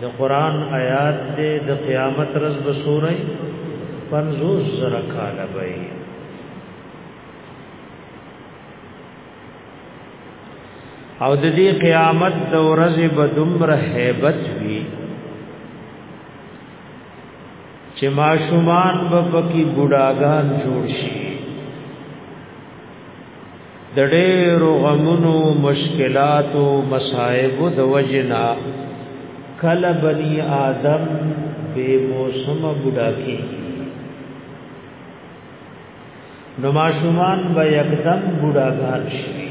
د قران آیات دې د قیامت رز بصوري 50 زره کال به او د دې قیامت د ورځې به دومره hebat وي چې ماشومان به پکې بوډاګان جوړ شي د ډېرو غمونو مشکلاتو مصائب د وجنا کله بني آدم بے موسم بډا کی نو ماشومان به یکدم بډا ګان شي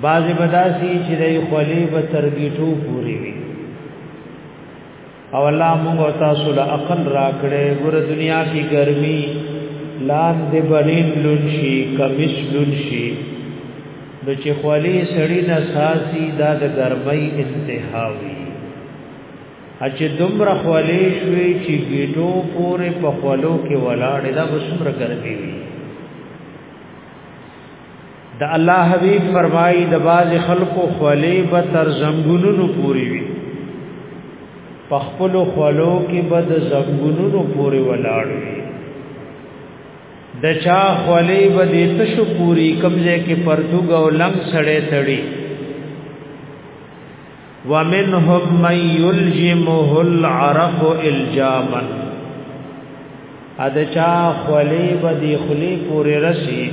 بعضی بداسی چې د خلی به ترګیټو پوری وي او الله موږ او تاسو له عقل راکړې ګور دنیا کې ګرمي لاندې بنین لونشي کمش لونشي نو چې خلی سړی نه ساسي دا د ګرمۍ انتهاوي اچ دومره خولې شوې چې ګیټو پورې په خولو کې ولاړې دا وسمره ګرمي وي د الله حبیب فرمایي د باز خلکو خولې به تر زنګونونو پوري وي په خپل خولو کې به د زنګونونو پوري ولاړ وي د چا خولې به د تشو پوري کمزې کې پرتګ او لنګ سړې تړي ومنهم من يلجمه العرق الجاما ادا چا خلی بدی خلی پوری رسی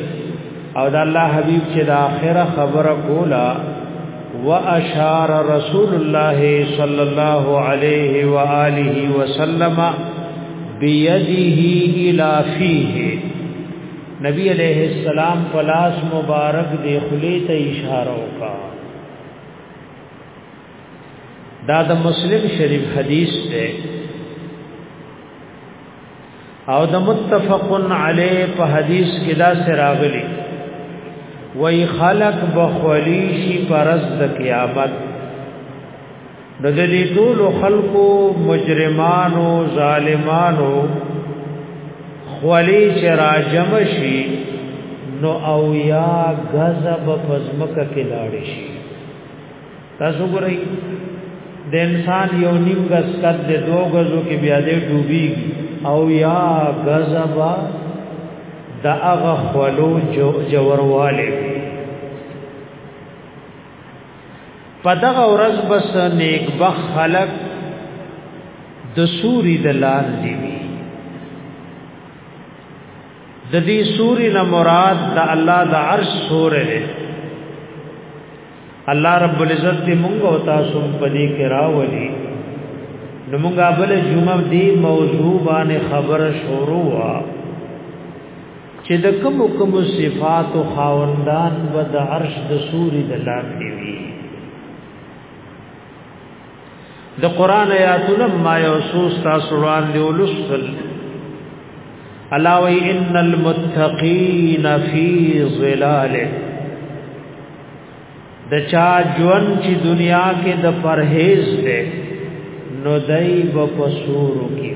او د الله حبیب چې د اخره خبره کولا واشار رسول الله صلی الله علیه و آله وسلم بيده الى فيه نبی علیہ السلام پلاس مبارک دی خلی ته اشاره وکړه دا د مسلم شریف حدیث دی او د متفقن علی په حدیث کې دا سراغلی وای خلق بخولی شي پرز د قیامت د دې ټول خلقو مجرمانو ظالمانو خلی چې راجم شي نو او یا غضب پزمک کې لاړ شي تاسو ګورئ د انسان یو نیم غز کد د دوه غزو کې بیا دې ډوبي او یا غضب د هغه خلو جوړواله په دغه ورځ بس نیک بخ خلق د سوري د لاندې وي د دې سوري نه مراد د الله د عرش سورې ده الله رب العزت دې مونږ او تاسو په دې کې راولي نو مونږ بل جمعه دې موضوع باندې خبره شروع وا چې د کوم کوم صفات او خاوندان به د عرش د سوري د لاندې وي د قران آیاتونه ما یوسوس تاسو وړاندې ولوسل الا و ان المتقین فی ظلال د چا جون چې دنیا کې د پرهیز ده نو دای په پسورو کې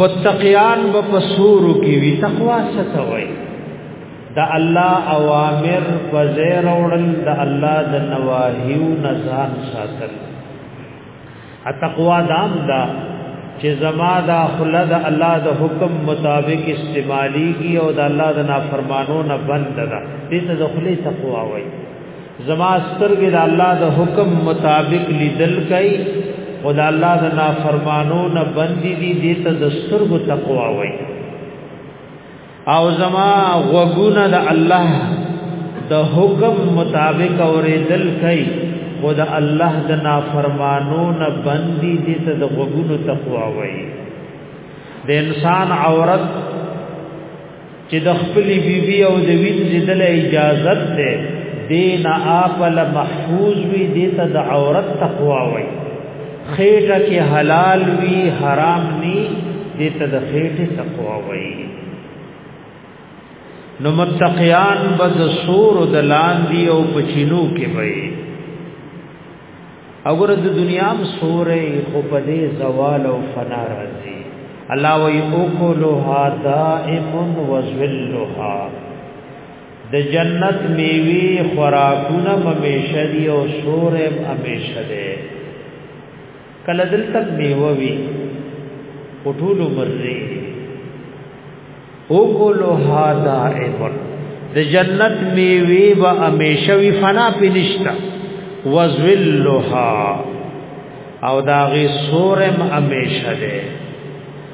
متقیان به په سورو کې وي تقوا څه ته وایي د الله اوامر په ځای راوړل د الله د نواهیو نه ځان ساتل اتقوا دام دا چې زما د خله د الله د حکم مطابق استعماليږي او د الله د نافرمانو نه بند ده دې ته د خله تقوا وایي زما سترګې د الله د حکم مطابق لیدل کوي او د الله د نافرمانو نه بندي دي د ته د سترګو تقوا وي او زما غوګونه د الله د حکم مطابق اورېدل کوي او د الله د نافرمانو نه بندي دي ته د غوګونو تقوا وي د انسان عورت چې د خپل بیبي او د وینځي د اجازه ده دین اپل محفوظ وي د ته د عورت تقوا وي خېټه کې حلال وي حرام ني د ته د خېټه تقوا وي نو متقیان بد سور د لاندې او پچینو کې وي اور د دنیا م سورې خو په دې زوال او فنا راځي الله وی او کولها دائم و ذلها د جنت میوي خوراکونه همیشه دی او سورې همیشه دی کله دلته میوه وی او ټول عمر لري او کولو ها دائمن د جنت میوه به همیشه وی فنا پینشتا وذلها او داغي سورم همیشه ده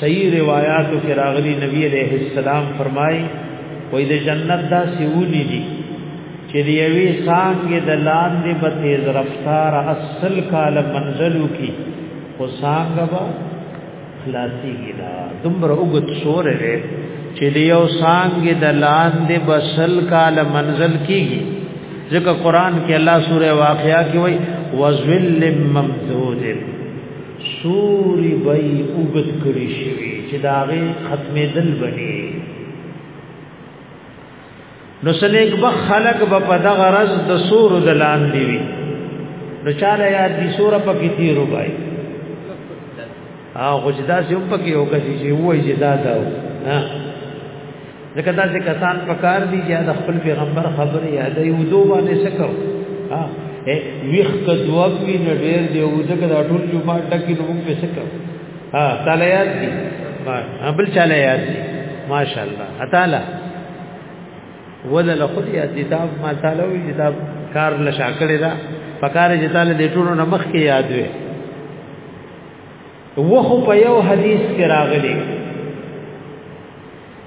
صحیح روایاتو کې راغلي نبی عليه السلام فرمایي وای د جنت دا سیونی دي چې دی وی سانګې د لاندې په تیز رفتار اصل کال منزلو کې خو سانګ با خلاصي ګلا دومره وګت سور لري چې دی یو سانګې د لاندې بسل کال منزل کېږي ځکه قران کې الله سوره واقعیا کې وای وذل ممدود سوري به اوګد کړی شي چې داغه ختمې دل بني نو سلیک به خلق به په دغه رز د سور د لاندې وي نو چاله یاد دي سور په کې تیرو بای او غجدا سي په کې او کسي چې وای چې دا دا ها ځکه دا چې کسان پکار دي چې د خپل پیغمبر خبره یاد یو دو باندې شکر ها ویخ کدوب وی نه ډیر دی او ځکه دا ټول جو ما ټکی نو موږ په شکر ها تعالی یاد دي بل چاله یاد دي ماشاءالله تعالی ولا لخذ یا کتاب ما تعالی وی کتاب کار لشا کړی دا پکاره چې تعالی د ټولو نمخ کې یاد وي وخو په یو حدیث کې راغلی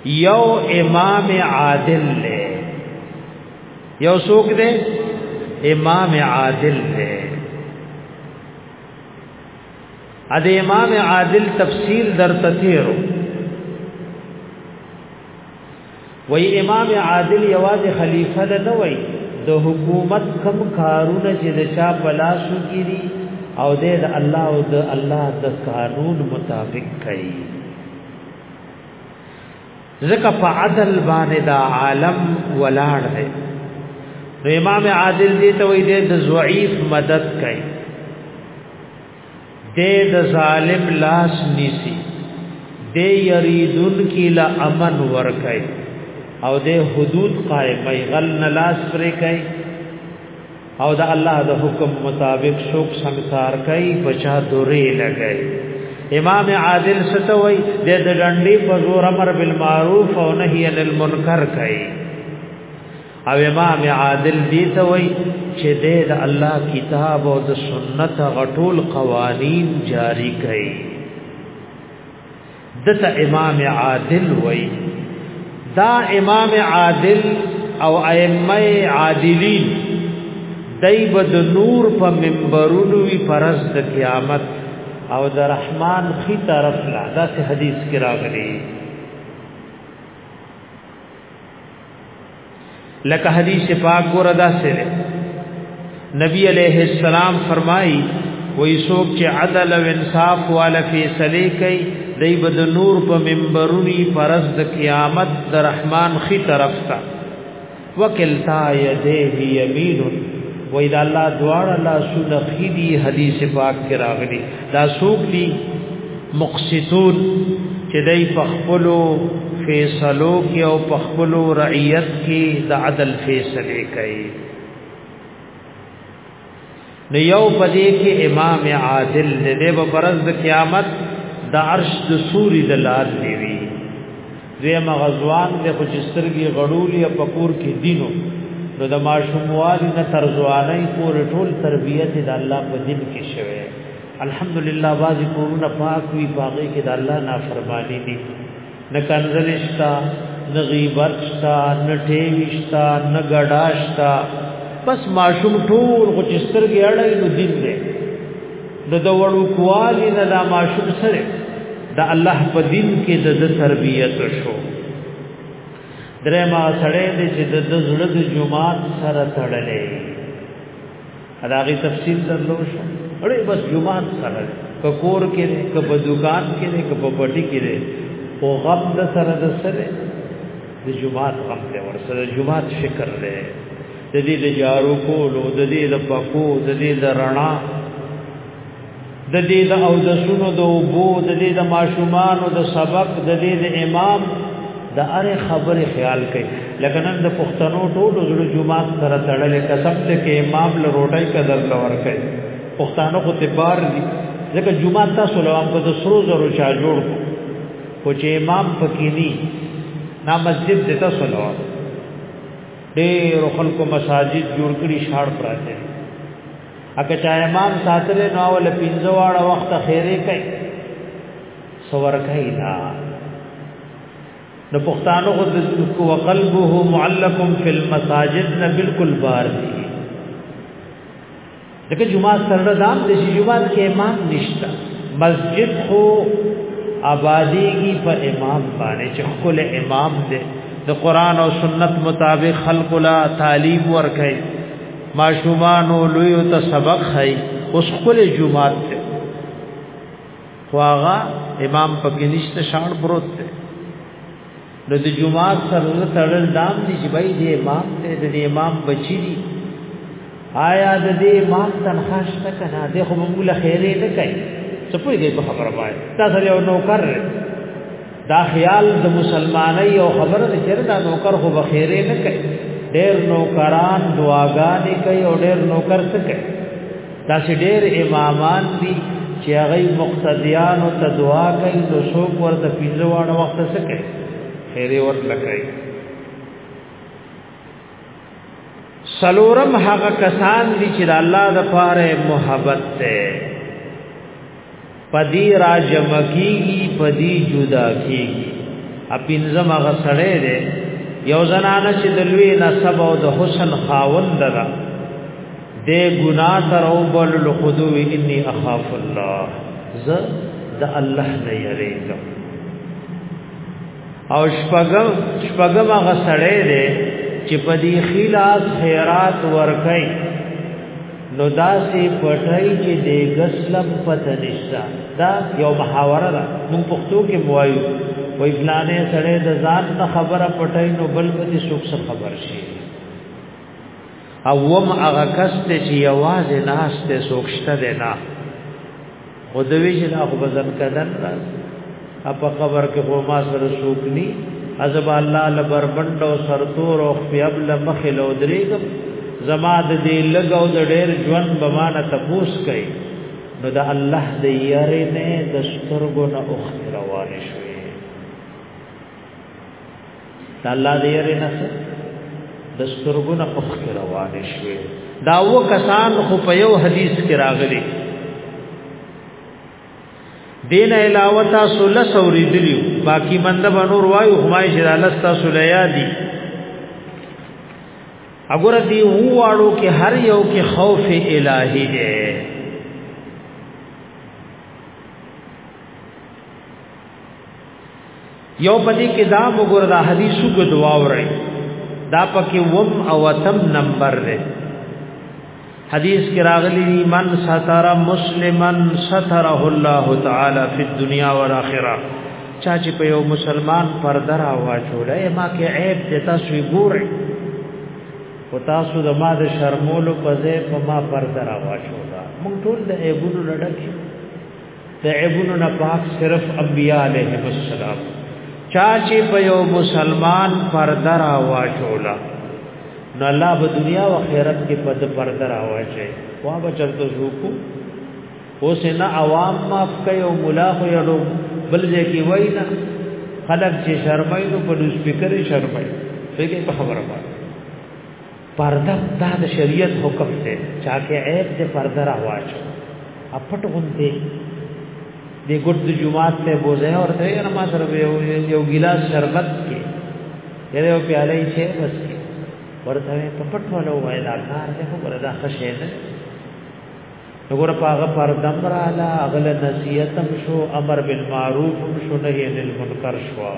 یو امام عادل له یو څوک دی امام عادل دی ا د امام عادل تفصیل در تثیرو وای امام عادل یواز خلیفہ ده نه وای د حکومت کم کارونه چې د چا پلاسو کیری او د الله او د الله د قانون مطابق کوي ځکه په عدل باندې دا عالم ولاړ دی امام عادل دې ته وای د ضعیف مدد کوي دې د ظالم لاس نیسی دې یریدون کی لا امن ورکای او دې حدود قائمای غل نه لاس پرې کای او د الله د حکم مطابق شوق سنگسار کای بچا دورې لګای امام عادل ستوي د ډنډي په زور امر بالمعروف او نهي عن المنکر کوي او امام عادل دی ته وای چې د الله کتاب او د سنت غټول قوانین جاری کړي دته امام عادل وای دا امام عادل او ائمه عادلین دای بد نور په منبرونو وی پرز د قیامت او د رحمان خي طرف لا دا حدیث کې راغلی لکه حدیث پاک ګور ادا سره نبی علیہ السلام فرمایي وای څوک چې عدل او انصاف والا فیصله کوي دای بد نور په منبرونی فرض د قیامت د رحمان خي طرف ته وکلتا یده یمین وای دا الله دواړه لا سود خیدی حدیث پاک کې راغلي دا سوق دي مقسطون چې دای په خپل فیصلو کې او په خپل رعیت کې د عدل فیصله کوي نو یو پدې کې امام عادل دې په پرز د قیامت د عرش د سوري د لار دی دوی مغزوان د خوچسترګي غړولې په کور کې دینو نو د ماشوموالي نه تر ځوانۍ پورې ټول تربیت د الله په دین کې شوه الحمدلله بعضی کورونه پاک وی باغې کې د الله نافرمانی دي نه کنزلشتا نه غیبت شتا نه ټیوشتا نه ګډاشتا بس ماشوم ټول غچسترګي اړای نو دین دی د دوړو کوالی نه دا ماشوم سره د الله په دین کې د تربیت شو درې ما سره دې چې د زړه د جمعات سره تړلې اداغي تفصیل درلو شو اړې بس جمعات سره ککور کې دې کپ دکان کې دې کپ پټي کې دې او غم د سره د سره د جمعات غم دې ور سره جمعات شکر دې د دې د جارو کولو د دې د پکو د دې د رڼا د دې د او د سونو د وبو د دې د ماشومان او د سبق د دې د امام د اره خبره خیال کوي لکه نن د پښتنو ټول زړه جمعه سره تړلې قسم ته کې امام له روټۍ قدر لور کوي پښتانه خو ته بار دي ځکه جمعه تاسو له امام د سرو زرو چا جوړ کو خو چې امام پکې ني نا مسجد دته سلام ډېر خلکو مساجد جوړ کړي شاړ پراته اګه چا امام ساتل نو اول پینځه واړه وخت خیره کوي سور کوي نه نو پښتانو خو د کو قلبه معلق فی المساجد نه بالکل بار دي ځکه جمعه سره دام د جمعه کې امام نشته مسجد خو آبادیږي په امام باندې چې خپل امام دې د قران او سنت مطابق خلق لا تعلیم ورکړي ماشومان او لوی ته سبق خي اوس خپل جمعه ته خواغه امام پکې نشته شان پروت دی نو د جمعه سره تړل دام دي چې بای دې امام ته د امام بچی دي آیا د دې امام تنخواه شته کنه د خو موږ له خیره نه کوي څه پوهیږي په خبره باندې دا سره یو نوکر دا خیال د مسلمانۍ او خبره ده چې دا نوکر خو به خیره نه کوي ډېر نوکران دعاګانې کوي او ډېر نوکر څه کوي دا چې ډېر امامان دي چې هغه مقتدیان او تدوا کوي نو څوک ورته پینځه واړه وخت څه کوي خیره ورته کوي سلورم هغه کسان دي چې د الله د پاره محبت ته پدی را جمع کیږي پدی جدا کیږي اپینځم هغه سړی دی یو زنانه چې د لوی نسب او د حسن خاوند ده د ګنا تر او بل لخدو انی اخاف الله ز د الله نه یریږم او شپغم شپغم هغه سړی دی چې پدی خلاف خیرات ورکړي نو دا سي پټای چې د غسلم پته نشتا دا یو محاوره ده مون پښتو کې موایو و ابلانه سره د ذات ته خبره پټای نو بل په دې شوک څه خبر شي او وم هغه کس ته چې یوازې ناس ته سوکشته ده نه او د ویش نه خو بزن کدن راز اپا قبر کې خو ما سره شوکني عذاب الله لبر بند او سرتور او خیاب لمخ لو درېګم زما د دې لګاو د ډېر ژوند بمانه تپوس کوي نو د الله د یاري نه د سترګو نه اوخ روان شوي دا الله دې یې نه سره د سترګونه اوخ کې روان شوي دا و کسان خو په یو حدیث کې راغلي دین علاوه تاسو لس اوریدلیو باقی مند بنور وایو همای چې لس تاسو لیا دي اګور دی وواړو کې هر یو کې خوف الهی دی یو پدې کې دا موږ دا حدیث کو دعا ورای دا پکې وم او تم نمبر دی حدیث کې راغلی من ستر مسلمن ستره الله تعالی فی الدنیا والآخرہ چا چې په یو مسلمان پر درا واچولای ما کې عیب دې تاسو ګورئ او تاسو د ما د شرمولو په ځای په ما پر درا واچولا مونږ ټول د عیبونو لړکی د عیبونو نه پاک صرف انبیاء علیهم السلام چا چې په یو مسلمان پر درا واچولا نو الله په دنیا او آخرت کې په د پر درا واچي وا بچلته شوکو اوس نه عوام معاف کوي او مولا خو یړو بل ځای کې وای نه خلک چې شرمای نو په سپیکر شرمای فکر په خبره باندې پرده دا د شریعت حکم دی چا کې عیب دې پرده را واچو اپټ غونته دې ګډ د جمعات ته بوزه او ته یې ما سره یو ګلاس شربت کې یو پیاله یې چې بس کې ورته په پټ ولو وای دا کار دې خو وردا خشه ده وګوره په هغه پر دم رااله اغل نصیحت هم شو امر بالمعروف هم شو نهی عن المنکر شو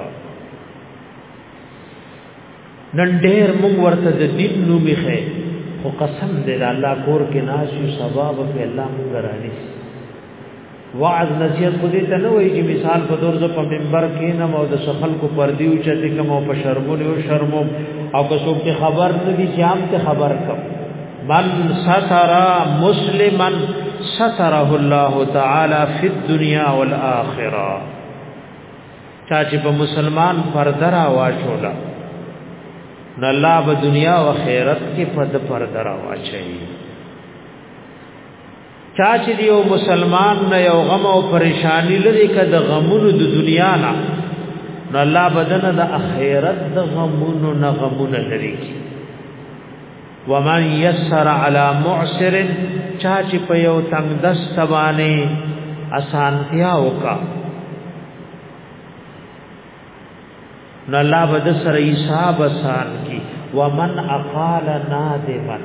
نن ډېر موږ ورته د دین نوم یې خو قسم دې د الله کور کې ناس یو سبب په الله موږ رانیس وعظ نصیحت خو دې ته نه وایي چې مثال په دور زه په منبر کې نه مو د سفل کو پر دیو چته کوم په شرمونه او شرمو او که څوک ته خبر نه دي چې عام ته خبر کوم من ستر مسلمن ستره الله تعالی فی الدنیا والآخرہ چا چې په مسلمان پرده را واچولا نو الله په دنیا او آخرت کې پد پرده را واچي چا چې یو مسلمان نه یو غم او پریشانی لري کده غمونو د دنیا نه نو الله بدن د آخرت د غمونو نه غمونه لري ومن يسر على معسر چا چې په یو تنگ دست باندې اسانتیا وکا نو الله بد سره حساب آسان کی ومن اقال نادما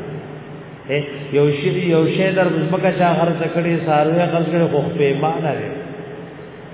یو شی یو شی در مکه چا غرض کړي ساروی غرض کړي خو په ایمان لري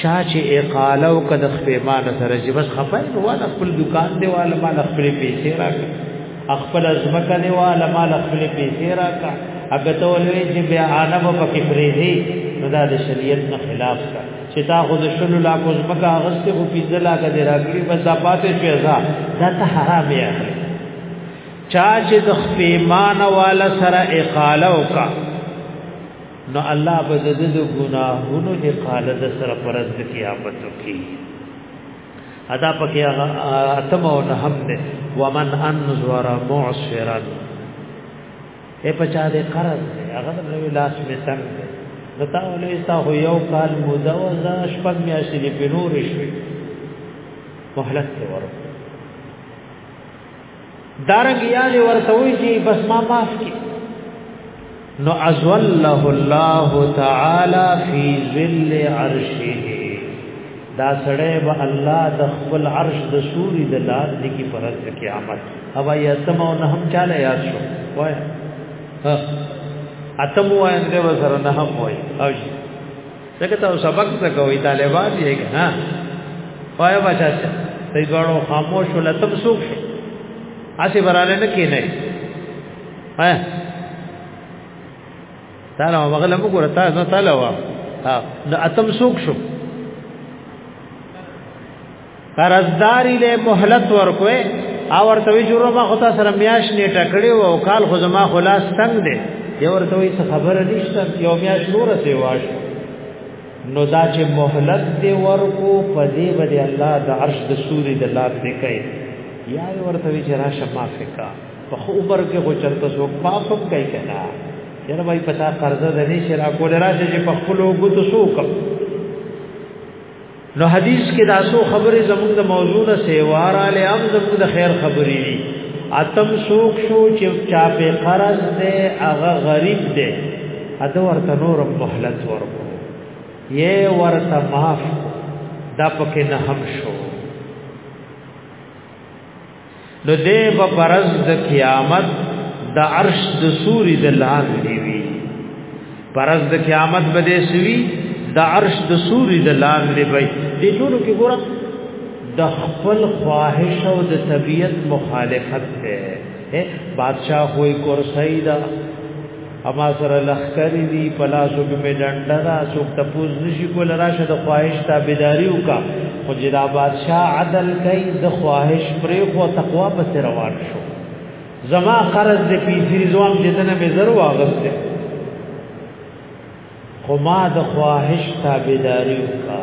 چا چې اقاله او کد خپېمان سره چې بس خپای نو والا خپل دکان دی والا مال خپل پیسې راکړه خپل ازمکه دی والا مال خپل پیسې راکړه هغه ته ولوي چې بیا عالم په کې فریزي نو دا د شریعت نه خلاف کا چې تا خو د شلو لا کو ازمکه غسته خو پیځه لا کده راکړي بس دا پاتې شي ازا دا ته حرام یا چا چې د خپېمان والا سره اقاله وکړه نو الله به د دې ګناهونو د قاله د سره پرز د قیامت کې ادا پکې اتم او نه هم ده ومن انذر معسرا اے پچا دې قرض دې هغه د نوې لاس می تنگ دې دتا ولې تا هو یو کال موده او ز شپږ میاشتې دې په نور شوي مهلت ورکړه دارنګ یاله ورته وی چې بس ما معاف کی نو ازله الله تعالی فی ظل عرشه دا سړی به الله د خپل عرش د سوري د لار د کی پرد قیامت هوا یا سمو نه هم چاله یاد شو وای ها اتم وای نه وسره نه هم وای او څنګه تاسو سبق څه کوي طالبان یې کنه وای بچا چې دې دوړو خاموش ولتم سوق شي اسی براله نه کې نه ها تعالی وغله موږ ورته نه تعالی وا ها د اتم سوق شو قرضداري له مهلت ورکوي او ورته وی جوړه ما خو تاسو سره میاش نیټه کړی او کال خو زما خلاص تنگ دی یو ورته وی څه خبره نشته یو میاش نور سی واش نو دا چې مهلت دی ورکو په دې باندې الله د عرش د سوري د لار دی کوي یا ورته وی چې راشه معافي کا په خو عمر کې خو چرته سو پاپ کوي کنه یره وای پتا قرضه د نه شرا کول راشه چې په خپل وګتو سو کوي نو حدیث کې دا سو خبرې زموږ د موضوع نه سیوار علی هم زموږ د خیر خبرې دي اتم سوق شو چې چا په قرض ده هغه غریب ده اته ورته نور مهلت ورکو یې ورته معاف دا پکې نه هم شو نو دې په پرز د قیامت د عرش د سوري د لاندې وي پرز د قیامت به دې سوي د عرش د سوري د لاندې وي دې ټول کې ګوره د خپل خواهش او د طبیعت مخالفت ده بادشاہ کوئی کرسی دا اما سره لخکری دی پلاسو کې می ډنډه دا سوک تپوز نشي کول راشه د خواهش تابعداري وکا خو جدا بادشاہ عدل کوي د خواهش پرې خو تقوا پس روان شو زما قرض دې پیسې زوام جدنه به زرو واغسته خو ما د خواهش تابعداري وکا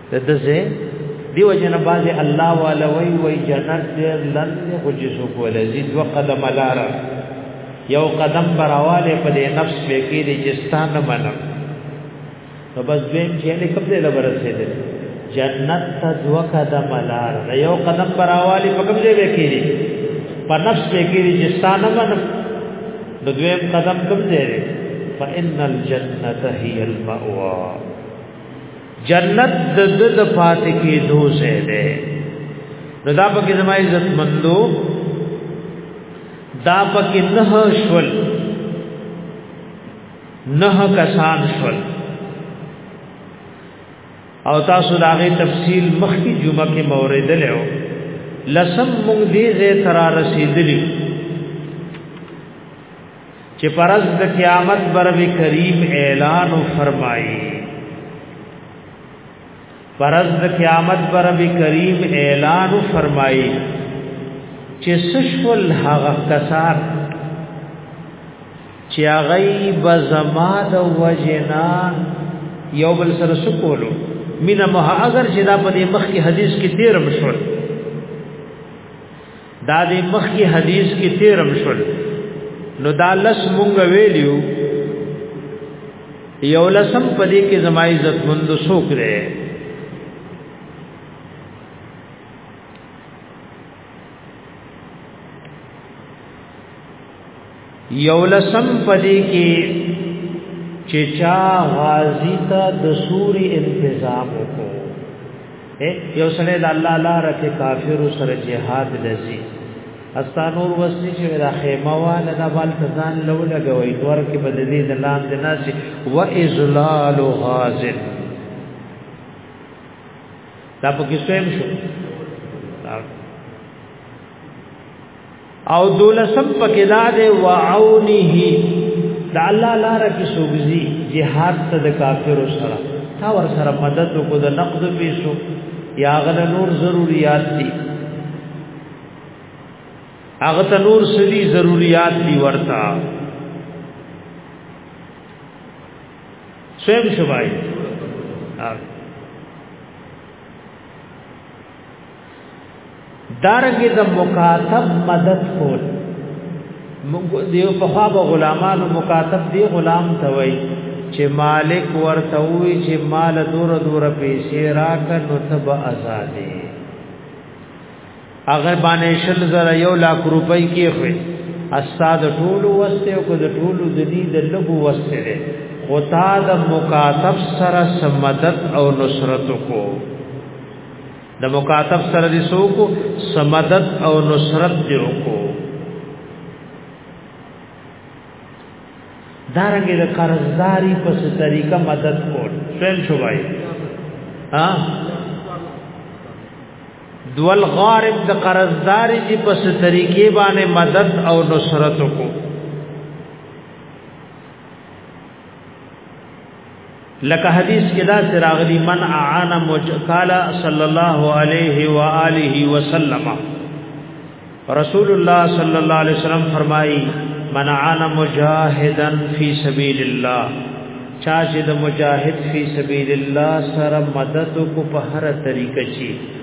د دزه دیو جن باز الله والا وی وی جنت دې لن خو چې سو کول زی دو قدم لار یو قدم براواله په دې نفس به کې دې چې ستان منم نو بس دیم چې له کوم دې لبر رسیدل جنت ته دو قدم لار یو قدم براواله په کوم دې به کې دې په نفس به کې دې چې ستان منم نو دویم قدم کوم دې فإن الجنة هي المأوى جنت د د د پات کې دو زه ده نو دا پکې زما عزت مندو دا پکې نه شول نه کسان شول او تاسو دا غي تفصیل مخکې جمعه کې مورید له لسم مونږ دې زه تر رسیدلی چې پرز د قیامت برب کریم اعلان او فرمایي پرز د قیامت برب کریم اعلان او فرمایي چې سشول هغه کسان چې هغه به زما د وجنا یو بل سره سکولو مینه مه اگر چې دا په دې مخ کې حدیث کې تیر مشور دا د مخکې حدیث کې تیرم شول نو دا لس مونږ ویلیو یو لسم پدې کې زما عزت مند سوک دی یو لسم پدې کې چې چا غازی ته د سوري انتظام وکړو یو سره د الله لپاره کې کافر سره جهاد لذي استانور وسنی چې را خیمه واله د بال تزان لو لګوي دور کې بدلې د لام د ناس و ازلال غازل دا په کې سویم شو او دولسم پکې دا دی وعونه د الله لپاره کې سوګزي jihad ته د کافر سره تا ور سره مدد کو د نقد پیسو یا غل نور ضرورت دي هغه ته نور سړي ضرورت دي ورتا سویم شوای دارنګ د مکاتب مدد کول موږ دیو په خواب غلامانو مکاتب دی غلام ته وای چې مالک ورته وی چې مال دور دور پیسې راک نو تب آزادې اگر باندې شل زره یو لاک روپۍ کې خوې استاد ټول وسته او کو د ټول د دې د لګو وسته ده خو تا د مکاتب سره سمدد او نصرت کو د مکاتب سره دې سوکو سمدد او نصرت دې وکړو دارنګه د قرضداري په طریقه مدد کول سوال شو بای ها دول غارب د قرضداري دی په طریقې باندې مدد او نصرت کو لکه حدیث کې دا سراغلی من اعان مجکالا صلی الله علیه و آله وسلم رسول الله صلی الله علیه وسلم فرمایي من اعان مجاهدا فی سبیل الله چا چې د مجاهد فی سبیل الله سره مدد کو په هر طریقه چی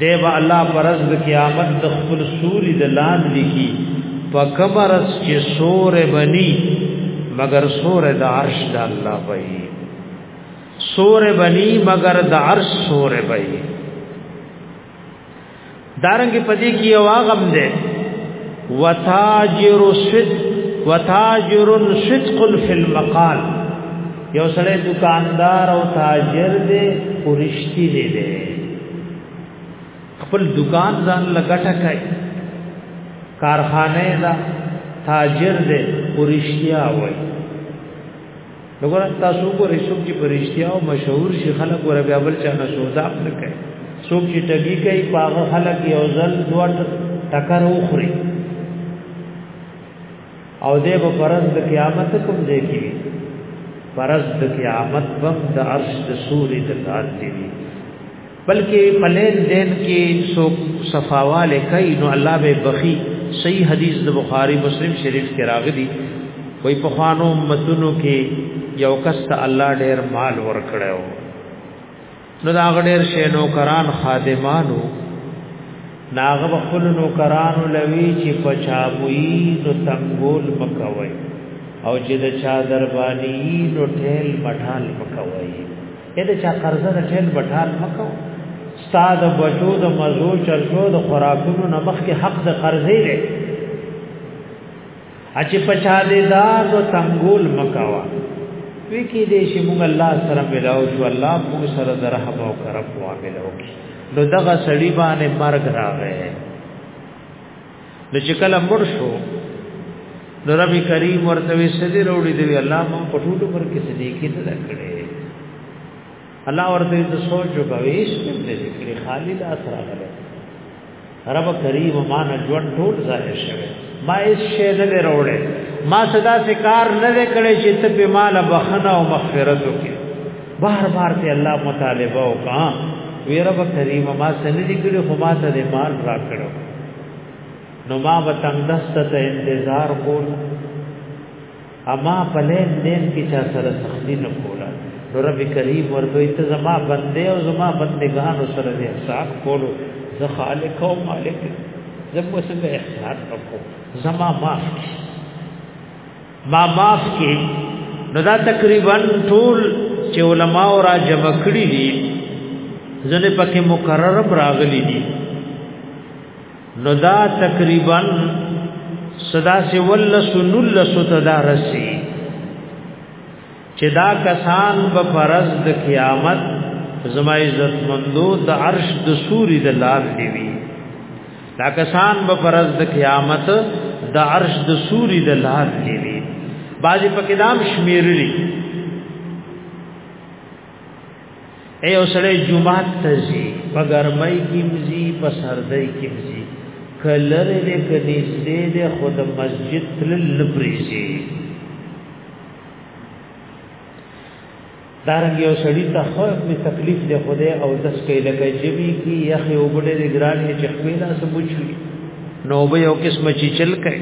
دیو الله پرز د قیامت د خپل سوري د لاند لکی په کمرس چې سور بني مگر سور د عرش د الله وي سور بني مگر د عرش سور وي دارنګ پدې کې یو غم ده وتاجر صد وتاجر صدق فی المقال یو سړی دکاندار او تاجر دی او رښتینی دی, دی خپل دکان ځان لګټه کوي کارخانه دا تاجر دی ورشتیا وای وګوره تاسو ګورئ څوک چې پرشتیا او مشهور شي خلک ور بیا بل چا نه سودا نه کوي څوک چې ټګي کوي پاغه خلک یو ځل دوه ټکر وخوري او دې په فرض د قیامت کوم ځای کې وي فرض د قیامت بم د عرش د سوري د ذات دی بلکې پلین دین کې سو صفاواله کوي نو الله به بخي صحیح حدیث د بخاری مسلم شریف کې راغلی وای په خوانو متونو کې یو کس ته الله ډېر مال ورکړو نو دا غډیر شی نوکران خادمانو ناغه بخل نوکرانو لوي چې پچابوي نو تنګول مکوي او چې د چا دربانی نو ټیل مټال مکوي اې د چا قرض نه ټیل مټال مکو استاد بچو د مزو چرچو د خوراکونو نمخ کې حق د قرضې لري اچ پچا دې دا دو تنګول مکوا وی کې دې چې موږ الله سره ملاو شو الله موږ سره درحم او کرم معاملې وکړي نو دغه سړی باندې مرګ راغی نو چې کله مړ شو نو رب کریم ورته وی سدي وروړي دی الله مون په ټولو پر کې صدیقې نه کړې الله ورته د سوچ وکوي چې دې ذکر خالد اسرا غلې رب کریم ما نه ژوند ټول ظاهر شوه ما هیڅ شی نه وروړې ما صدا سے کار نه کړې چې ته په مال بخنه او مغفرت وکې بار بار ته الله مطالبه وکا وی رب کریم ما سن دې کړې خو ما ته دې مال را کړو نو ما وتنګست ته انتظار کول اما په لین دین کې چا سره سختی نه کوله نو رب کریم ورته ته زما بندې او زما بندګانو سره دې حساب کولو زه خالق او مالک زمو څنګه احسان وکړو زما معاف کی ما معاف کی نو دا تقریبا ټول چې علما او را جمع کړی دي ځنه پکې مقرر راغلي دي نو دا تقریبا صدا سی ولس نلس تدارسی چې دا کسان په فرض د قیامت زما عزت مندو د عرش د سوري د لار دی وی دا کسان په فرض د قیامت د عرش د سوري د لار دی وی بعضی په کلام شمیرلی اے اوسړې جمعه تزي په ګرمۍ کې مزي په سردۍ کې مزي کلر دې کنيز دې دې خود مسجد تل لپریزي دارنګ یو سړی ته خو په تکلیف دې خوده او دس کې لګي جمی کې یخه وګړې دې ګران یې چخوي لا سمجوي نو به یو قسم چی چل کړي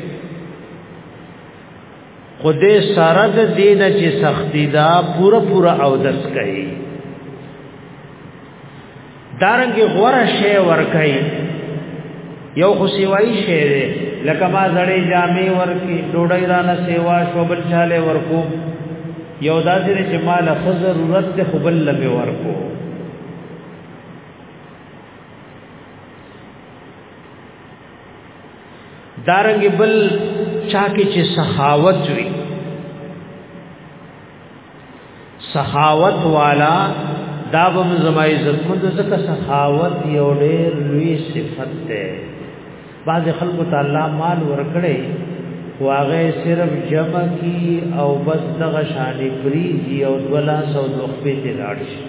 خدای سره د دین چې سختی دا پورا پورا او دس کوي دارنګ غوړه شی ور کوي یو خو سیوای شی دی لکه ما زړې جامې ورکی ډوډۍ را نه سیوا شو بل چاله ورکو یو داسې چې مال خو ضرورت ته خو بل لبه ورکو دارنګ بل چا کې چې سخاوت وي سخاوت والا دا به زما عزت مند زکه سخاوت یو ډېر لوی صفت ده بعض خلق تعالی مال ورکړي واغه صرف جمع کی او بس دغه شانې پریږي او دولا سو دوخ په دې لاړ شي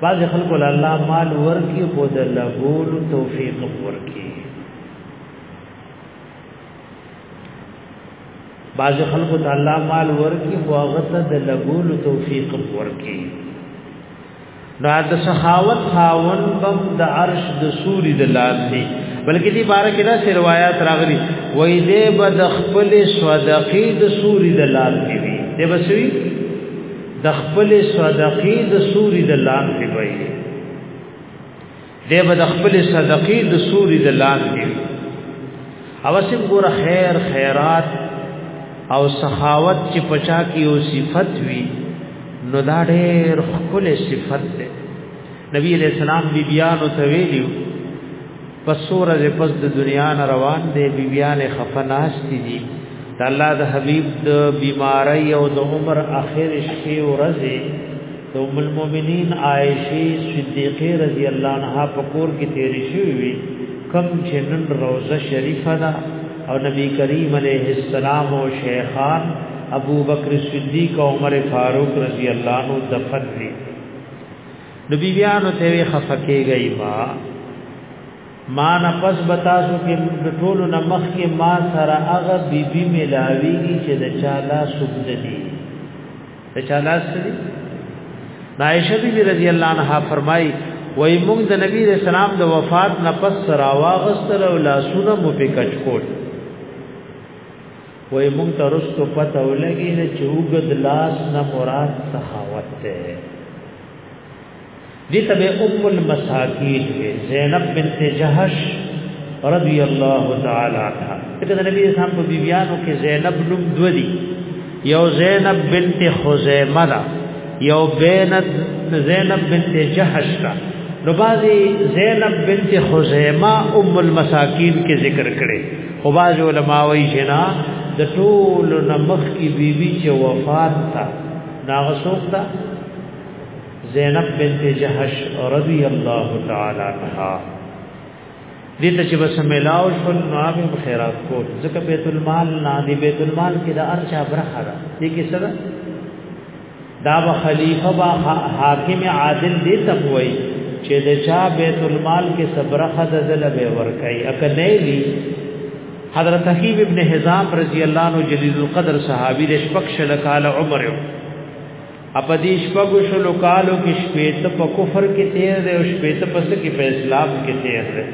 بعض خلق الله مال ورکی خو د لګول توفیق ورکی بعض خلق الله مال ورکی خو هغه ته د لګول توفیق ورکی دا د سخاوت خاون بم د عرش د سوري د لاسه بلکې دې بار کې دا سر روایت راغلي وای دې بد خپل صدقې د سوري د لاسه دې بسوي د خپل صدقې د سوري د لام دی وای دی به د خپل صدقې د سوري د لام دی او سم ګور خیر خیرات او سخاوت چې پچا کی او صفت وی نو دا ډېر خپل صفت ده نبی علیہ السلام بی بیانو ته ویلو پس سور از پس د دنیا نه روان دی بیبیان خفه ناشتی دی د الله د حبیب د بیماری او د عمر اخر شپې ورځې د ام المؤمنین عائشه صدیقه رضی الله عنها په کور کې تیرې شوې وي کم چې نن روزه شریفه ده او نبی کریم علیه السلام او شیخان ابو بکر صدیق او عمر فاروق رضی الله عنه دفن دي نو بیبیانو ته وی خفکیږي ما ما نه پس بتاسو کې ټولو نه مخ کې ما سره هغه بیبي ملاویږي چې د چالا سبد دي د چالا سړي عائشہ بی بی رضی الله عنها فرمای وای موږ د نبی رسول الله د وفات نه پس راواغستل او لاسونه مو په کچ کوټ وای مونږ ته رستو پته ولګی نه چې وګد لاس نه مراد سخاوت ده دې ته به ام المساکین زینب بنت جهش رضی الله تعالی عنها دغه نبی اسلام په بیبیانو کې زینب نوم دودی یو زینب بنت خزیمه دا یو بینت زینب بنت جهش دا نو بازی زینب بنت خزیمه ام المساکین کې ذکر کړي خو باز علماء وی جنا د ټول نمخ کی بیبي چې وفات تا ناغه سوکتا زینب بنت جهش رضی الله تعالی عنها دې ته چې بس ملاو شو نو به خیرات کو ځکه بیت المال نه دی بیت المال کې د ارشا برخه ده دې کې سره دا به خلیفہ با حاکم عادل دې تبوي چې د چا بیت المال کې صبرخه د ذل به ورکای اکه نه وی حضرت حکیم ابن حزام رضی الله عنه جلیل القدر صحابي د شپږ شل کال عمر یو اپ دې شپږ شل کالو کې شپېته په کفر کې تیر دی او شپېته پس کې په اسلام کې تیر دی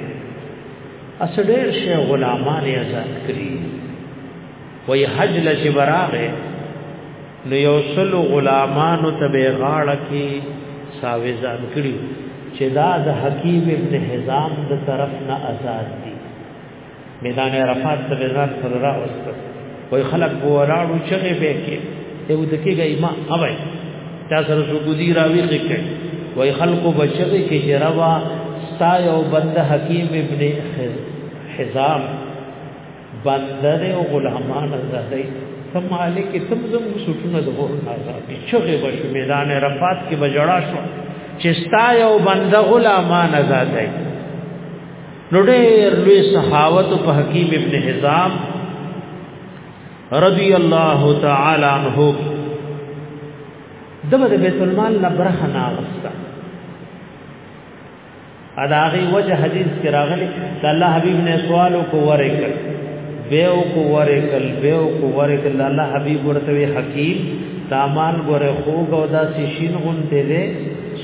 اسډیر شی غلامان یې آزاد کړی وای حج لشبراغه نو یو سل غلامانو ته به غاړه کې ساویزان کړی چې دا د حکیم ابن حزام د طرف نه آزاد دي میدان عرفات ته ځان سره راوست وای خلک وراړو چې به کې یو دکېږي ما اوای تا سره سو ګذی راوي کې وای خلکو بچي کې جروا ستا یو بند حکیم ابن حزام بنده دی او غلامان آزادای ته مالک تم زم سټونه د غور آزاد چغه بش میدان عرفات کې بجړا شو چې ستا یو بنده غلامان آزادای نو ډېر لوی صحاوت په حکیم ابن حزام رضی الله تعالی عنہ دغه بیت المال نه برخه نه وستا اداغي وجه حدیث کې راغلي چې الله حبیب نه سوال کو ورکل بیو کو ورکل بیو کو ورکل الله حبیب ورته حکیم تامان ګره خوګ او دا سشین غونته دې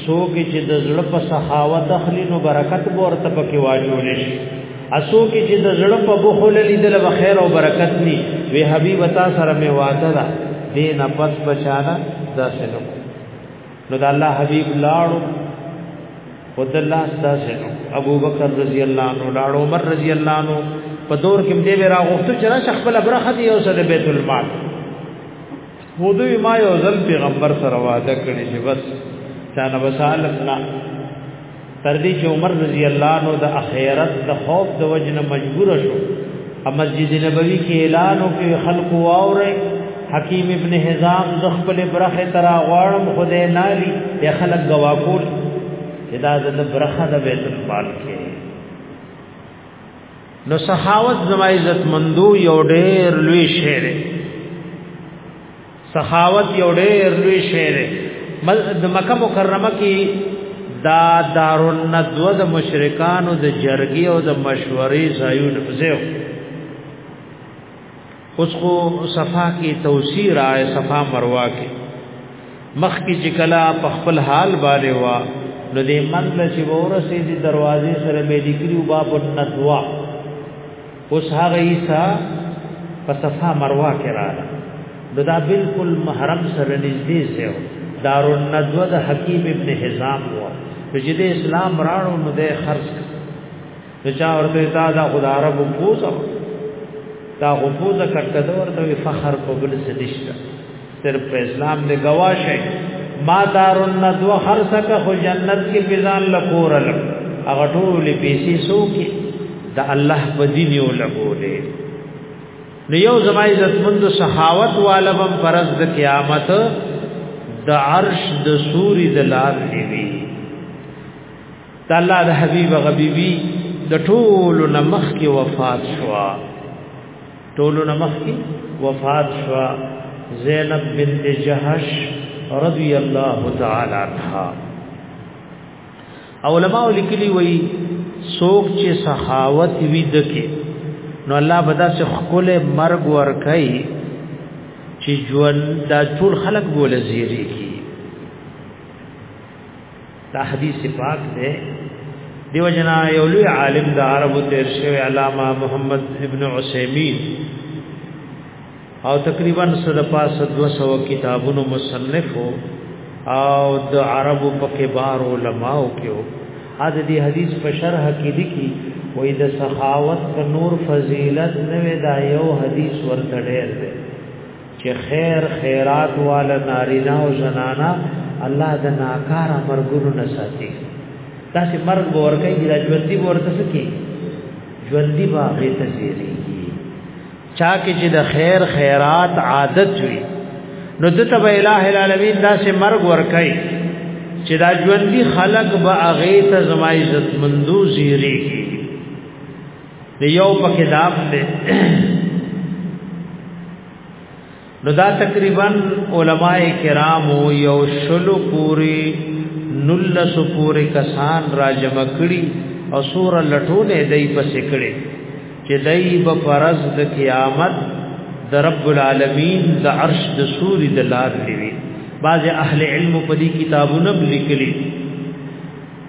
سوګ چې د زړه په سخاوت اخلي نو برکت ورته پکې واجول شي اسو کې چې د زړه په بخول لیدل به خیر او برکت ني وی حبیب تا سره می وعده ده دین پس بچانا دا سنو نو د الله حبيب لاړو او د الله ستاسو ابو بکر رضی الله عنه لاړو عمر رضی الله عنه په دور کې دې به راغوښتو چې راشه خپل برخه دی او سره بیت المال ودوی ما یو ځل پیغمبر سره وعده کړی چې بس چانه وسالت نه تر دې چې عمر رضی الله عنه د اخیرت د خوف د وجنه مجبور شو او مسجد نبوي کې اعلان وکړ خلق واوري حکیم ابن حزام د خپل برخه تر غواړم خدای نالي یا خلق گواکول ادا د برخه د بیت المال کې نو سخاوت زما عزت مندو یو ډېر لوی شعر دی سخاوت یو ډېر لوی شی دی د مکه مکرمه کې دا دارون ندوه د مشرکانو د جرګي او د مشورې ځایونه زیو اوس خو صفا کې توسیر آئے صفا مروا کې مخ کې چې کلا په خپل حال باندې وا نو دې منځ چې ورسې دي دروازې سره به دي کړیو باب الندوا اوس هغه عیسی په صفه مروه کې رااله نو دا بالکل محرم سره نږدې زیو دار الندوه د حکیم ابن حزام و نو چې د اسلام راړو نو د خرج نو چا ورته تا دا خدای عرب پوزو دا غفوز کټکده ورته فخر په بل سدشت صرف په اسلام دې گواه شي ما دارن دو خرسک خو جنت کې بزان لکور لګ هغه ټول پیسې سوکي د الله په دین یو لګولې نو یو زما عزت مند سخاوت والبم فرض د قیامت د عرش د سوري د لار دی د الله د حبيب غبيبي د ټولو نمخ کې وفات شو ټولو نمخ کې وفات شو زینب بنت جهش رضی الله تعالی عنها علماء لیکلی وی سوک چې سخاوت وی دکې نو الله بدا سے خپل مرګ ور کوي چې ژوند دا ټول خلق بوله زیری کی دا حدیث پاک دی دیو جنا یو لوی عالم د عربو تیر شوی علامه محمد ابن عثیمین او تقریبا سره پاس 200 کتابونو مصنف او د عربو په کبار علماو کې او د دې حدیث په شرح کې لیکي وې د سخاوت په نور فضیلت نه ودا یو حدیث ورته ډېر دی چې خیر خیرات والا نارینا او زنانا الله د ناکار مرګونو نه ساتي دا چې مرګ ورکه دی ژوندۍ ورته سکی ژوندۍ باغې ته زیری چا کې چې د خیر خیرات عادت وي نو دته به الٰه العالمین دا سه مرګ ورکای چې دا ژوندۍ خلق به اغه ته زما عزت مندو زیری کی د یو په خلاف دی نو دا تقریبا علما کرام یو شلو پوری نلس پوری کسان را جمع کړي او سور لټونه دای په سکړي چې دای په فرض د قیامت د رب العالمین د عرش د سوري د لار دی بعض اهل علم په دې کتابونو لیکلي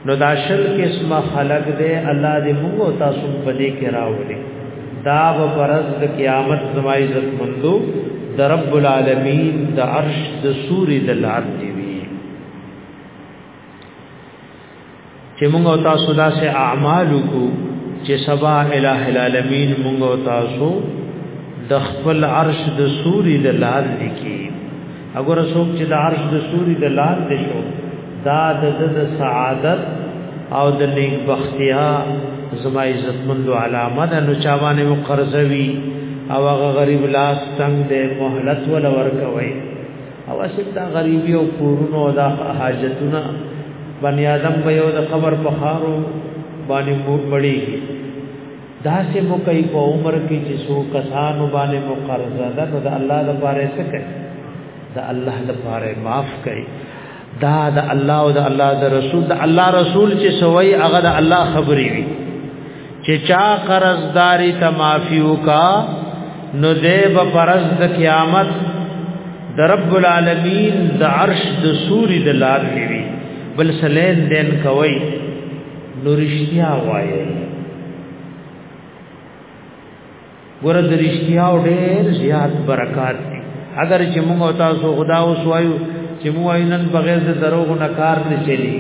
نو دا شل قسم خلق دے الله دې موږ او تاسو په دې کې راوړي دا به پرز د قیامت زما عزت مندو د رب العالمین د عرش د سوري د لار دی وی چې موږ او تاسو دا سه اعمال کو چې سبا الہ العالمین موږ او تاسو د خپل عرش د سوري د لار دی کې اگر څوک چې د عرش د سوري د لاندې شو دا د د سعادت او د نیک بختیا زما عزت مند علامه ده نو چا باندې مقرزوي او هغه غریب لاس څنګه د مهلت ول ورکوي او اصل دا غریبي او پورونو دا حاجتونه بنی آدم به یو د قبر په خارو باندې مور مړیږي داسې مو کوي په عمر کې چې سو کسانو باندې مو قرض ده نو د الله د پاره څه کوي د الله د پاره معاف کوي دا د الله او د الله د رسول د الله رسول چې سوي هغه د الله خبري وي چې چا قرضداري ته معافيو کا نو دې به پرز د قیامت د رب العالمین د عرش د سوري د لار دی بل سلین دین کوي نو رښتیا وایي ګوره د رښتیا او ډېر زیات برکات دي اگر چې موږ او تاسو خدا اوس وایو چې موږ نن بغیر د دروغ نه کار نه چلی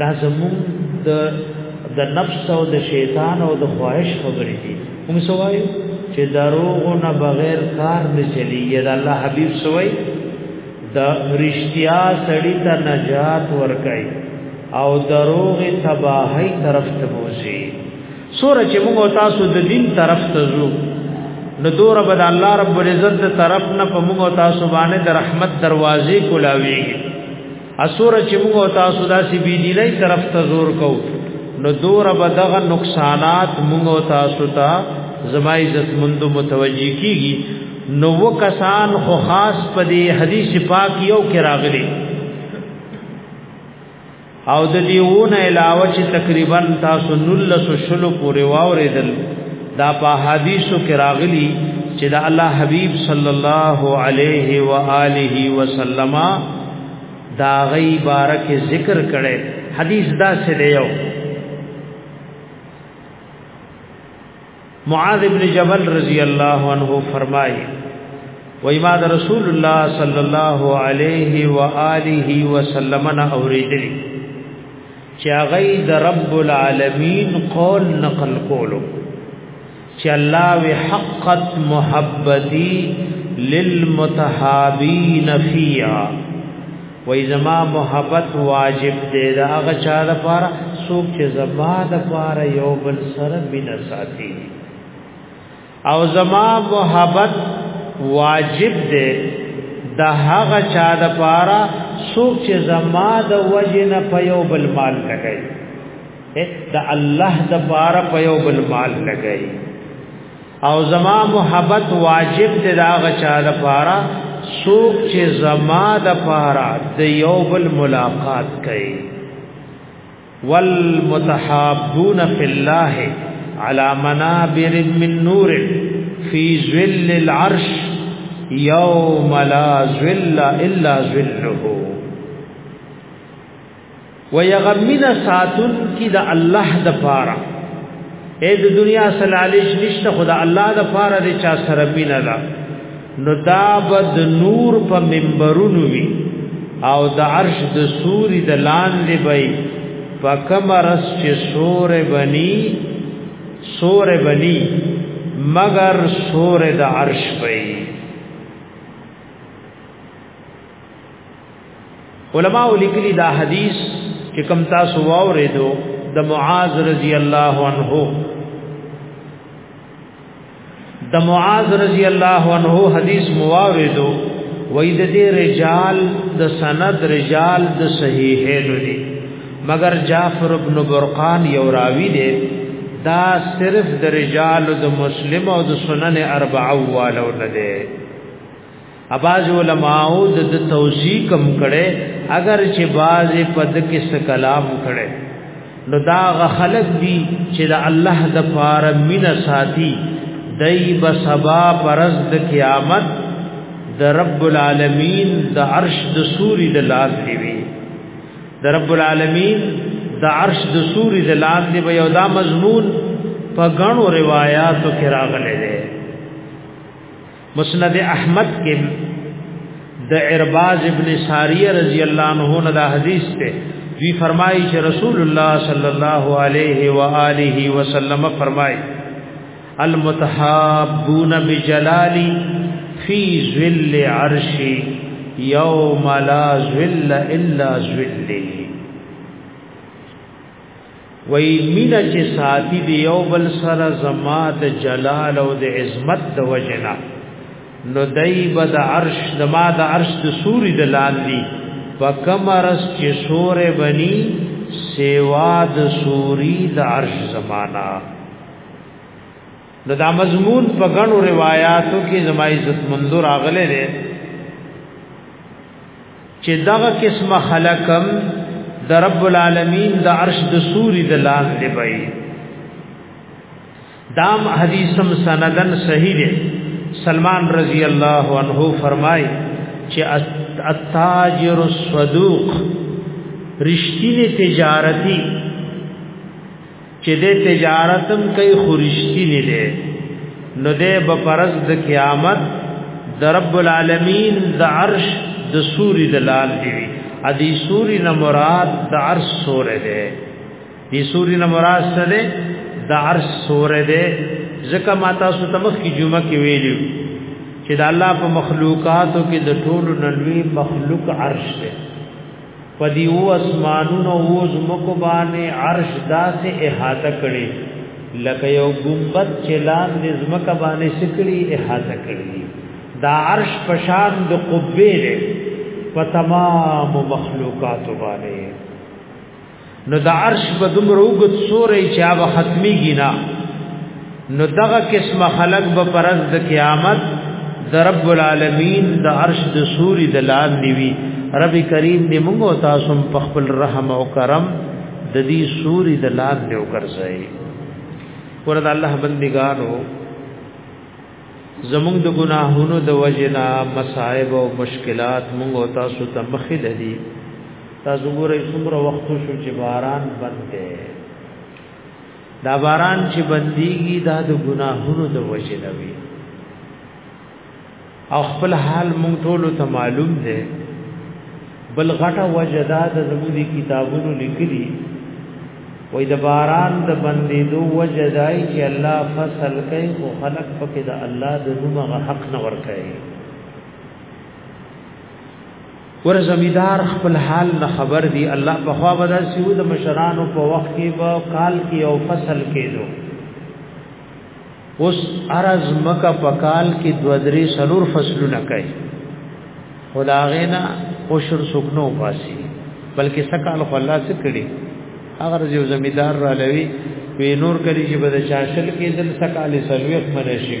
دا زموږ د د نفس او د شیطان او د خواهش خبرې دي موږ سوایو چې دروغ نه بغیر کار نه چلی یا د الله حبیب سوای د رشتیا سړی ته نجات ورکای او دروغ تباہی طرف ته بوزي سوره چې موږ تاسو د دین طرف ته زو نو دور بد الله رب العزت طرف نه په موږ تاسو باندې د رحمت دروازې کولاویږي اسوره چې موږ تاسو داسې بی دیني طرف ته زور کو نو دور بدغه نقصانات موږ تاسو ته زما عزت مند متوجي کیږي نو وکسان خو خاص په دې حدیث پاک یو کې راغلي او د دیونه علاوه چې تقریبا تاسو نلس شلو پورې واوریدل دا په حدیثو کې راغلي چې دا الله حبیب صلی الله علیه و آله وسلم دا غي بارک ذکر کړي حدیث دا څه دی یو معاذ ابن جبل رضی الله عنه فرمایي وای ما د رسول الله صلی الله علیه و آله وسلم نه اوریدلی چې هغه د رب العالمین قول نقل کولو چې الله وی حقت محبتي للمتحابین فیها وای زما محبت واجب دی دا هغه چا لپاره څوک چې زما لپاره یو بل سره مینه ساتي او زما محبت واجب دی د هغه چا د پاره څوک چې زما د وجه نه په یو بل مال لګي د الله د پاره په یو بل مال لګي او زما محبت واجب دی دا غچا د پاره سوق چې زما د پاره د یو بل ملاقات کوي والمتحابون فی الله على منابر من نور فی ظل العرش یوم لا ظل الا ظله ويغمن ساتن کی د الله د پاره اې د دنیا سلالش نشته خدا الله د پاره د چا سره مینا ده نو دا بد نور په منبرونو وی او د عرش د سوري د لاندې وي فکمرس چې سور بني سور بني مگر سور د عرش وي علماء لیکلی دا حدیث چې کم تاسو واورېدو د معاذ رضی الله عنه د معاذ رضی الله عنه حدیث مواردو وې د دې رجال د سند رجال د صحیحین دي مگر جعفر ابن برقان یو راوی دی دا صرف د رجال د مسلم او د سنن اربعه والو نه دی اباز علماء د توثیق کم کړي اگر چې باز پد کې څه کلام کړي نو دا غ خلق دي چې د الله د پار مینا ساتي دای به سبا پرز د قیامت د رب العالمین د عرش د سوري د لاس دی وي د رب العالمین د عرش د سوري د لاس دی به یو دا مضمون په غنو روایتو کې راغلي دي مسند احمد کې د ارباز ابن ساریه رضی الله عنه نه دا حدیث ته وی فرمایي چې رسول الله صلی الله علیه و آله وسلم فرمایي المتحابون بجلالی فی ظل عرشی یوم لا ظل الا ظلی وای مینا چې ساتي دی یو بل سره زما د جلال او د عظمت د وجنا نو دای بد عرش زما د عرش د سوري د لاندې پکمرس چې سورې بني سیوا د سوري د عرش زمانہ نو دا مضمون په غنو روایتو کې زما عزت مندور اغله چې دغه قسم خلقم د رب العالمین د عرش د سوري د لاس دی وای دام حدیثم سندن صحیح دی سلمان رضی الله عنه فرمای چې التاجر الصدوق رشتینی تجارتی چې د تجارتم کوي خورشتي نه دي نو د بپرز د قیامت د رب العالمین د عرش د سوري د لال دی ا دې سوري نه مراد د عرش سور دی دې سوري نه مراد څه دی د عرش سور دی ځکه ما تاسو ته مخ کی جمعه کې ویلو چې د الله په مخلوقاتو کې د ټولو نلوي مخلوق عرش دی پدی او اسمانونو او زمکو باندې عرش داسې احاطه کړي لکه یو ګمبد چې لاندې زمکه باندې سکړي احاطه کړي دا عرش پشان د قبه له په تمام مخلوقات باندې نو دا عرش به دومره وګت سورې چې هغه ختمي ګینا نو دغه قسمه خلق به پرز د قیامت د رب العالمین د عرش د سوري د لاد نیوي رب کریم دې موږ او تاسو په خپل رحم او کرم د دې سوري د لاد دی وکړځي ورته الله بندګانو زموږ د ګناهونو د وجنا مصائب او مشکلات موږ او تاسو ته مخې لري تاسو ګورئ څومره وخت شو چې باران بند دی دا باران چې بنديږي دا د ګناهونو د وجه نه وي او خپل حال مونږ ټول ته معلوم دی بل غټه وجه دا د زموږي کتابونو لیکلي وې د باران د بندیدو وجه دای چې الله فصل کوي او خلق پکې د الله د نومه حق نه ور کوي ور زمیدار خپل حال نه خبر دی الله په خوا ودا سیو د مشرانو په وخت کې په کال کې او فصل کې دو اوس ارز مکه په کال کې دو درې سلور فصلونه کوي خدا غینا خوشر سکنو پاسي بلکې سکال خو الله څخه کړي هغه یو زمیدار را لوي وی نور کلی چې بده چاشل کې دل سکال سلوي خمره شي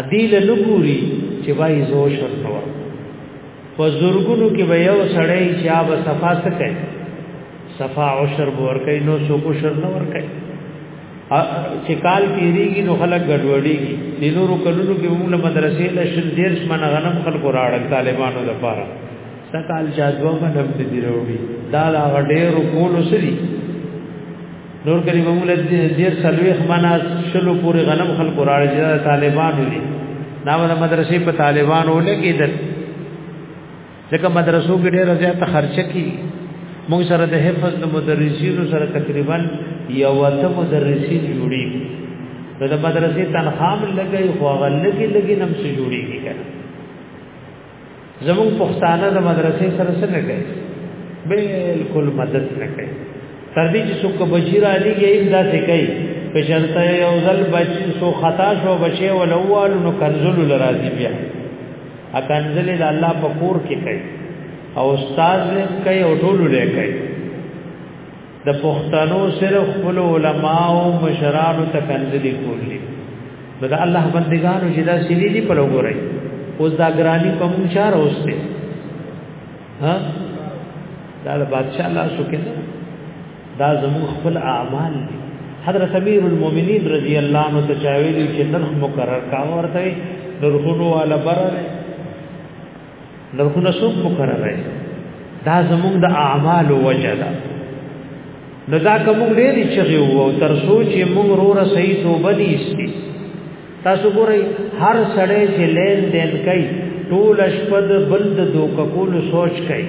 ادیل نګوري چې وای زو شر نور په زورګونو کې به یو سړی چې آب صفا سکه صفا او شر ورکې نو سو کو شر نه ورکې چې کال پیریږي نو خلک ګډوډيږي د نورو کلونو کې موږ مدرسې له شل دیر شمن غنم خلکو راړل طالبانو لپاره سکال جادو باندې دې وروړي دا لا ډېر کول سری نور کلی معمول دیر سلویخ منا شلو پوری غنم خلق راړی چې طالبانو دي نام د مدرسې په طالبانو لګیدل ځکه مدرسو کې ډېر زیات خرچه کی موږ سره د حفظ د مدرسینو سره تقریبا یو ته مدرسین جوړي نو د مدرسې تنخواه لګي خو غلګي لګي نم سي جوړيږي کنه زمون پښتانه د مدرسې سره سره کوي بالکل مدد نه کوي تر دې چې څوک بشیر علی کې امدا سي کوي په شرط یو ځل بچي سو خطا شو بچي ولوال نو کنزل لرازي بیا ا کنزل د الله په کور کې کوي او استاد له کوي او ټول له کوي د پښتنو سره خپل علما او مشرانو ته کنځلې کولې نو دا الله بندگانو چې دا سړي دي په لګورای اوس دا ګرانی په مونږ چار اوسته ها دا د بادشاہ الله سو کې دا زمو خپل اعمال دي حضرت امیر المؤمنین رضی الله عنه ته چاویل چې نرخ مقرر کا ورته نرخونو والا بره نرخونه څوک مقرر دی دا زموږ د اعمال وجه ده نو دا کوم ډېر چغي وو تر سوچ موږ روره صحیح توبه دي استي تاسو ګورئ هر سړی چې لین دین کوي ټول شپد بل د دوککول سوچ کوي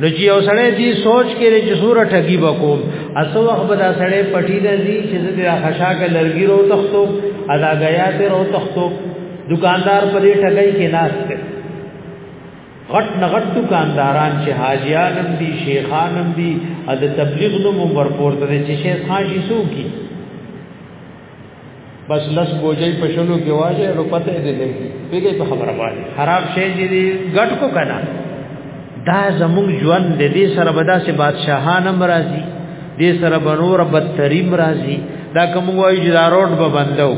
نو چې یو سړی دی سوچ کړي چې سوره ټګي وکوم اسو وخت به دا سړی پټی نه دی چې د خشاک لرګي رو تختو ادا غیا ته رو تختو دکاندار په دې ټګي کې ناس ته غټ نغټ دکانداران چې حاجیانم دي شیخانم دي د تبلیغ نوم ورپورته دي چې شیخ خان شي سو کی بس لس بوجي په شلو کې واجه نو پته دې نه پیږي په خبره باندې خراب شي دې ګټ کو کنه دا زموږ ژوند دې سره بدا سي بادشاہان مرضي دې سره بنور بدتري مرضي دا کوم وایي چې دا روډ به بندو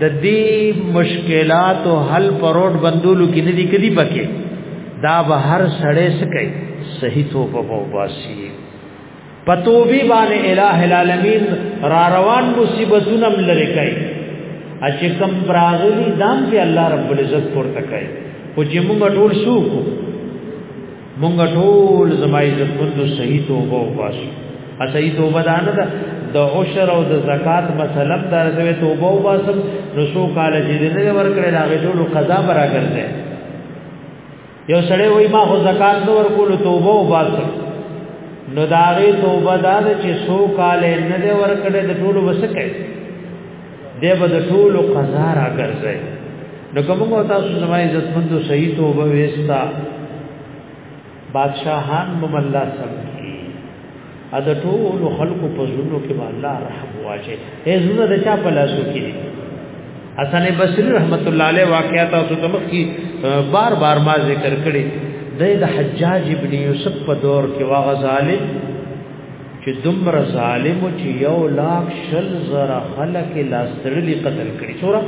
د دې مشکلات او حل پر روډ بندولو کې نه دي کدي پکې دا به هر سړی سکي صحیح توبه وباسي پتوبی باندې الٰه العالمین را روان مصیبتونه لری کوي اچ کم براغلی دام په الله رب العزت پورته کوي او چې موږ ټول شو کو موږ ټول زما عزت مند صحیح توبه وباسو ا صحیح توبه دانه ده د عشر او د زکات مسله دار ته توبه وباسم نو شو کال چې دې نه ورکړل هغه ټول قضا برابر ده یو سړی وای ما خو زکات نو ورکول توبه او باس نو داغه توبه دا چې سو کال نه دی ورکړې د ټولو وسکه دی به د ټولو قضا را ګرځي نو کوم او تاسو زما عزت مندو صحیح توبه وستا بادشاہان مم الله سم کی ا د ټول خلکو په زړونو کې به الله رحم واچي اے زړه د چا په لاسو کې دي حسن بصری رحمت الله علیه واقعات او تمخ کی بار بار ما ذکر کړي د حجاج ابن یوسف په دور کې واغ ظالم چې دمر ظالم چې یو لاک شل زره خلک لاستړلی قتل کړي چورا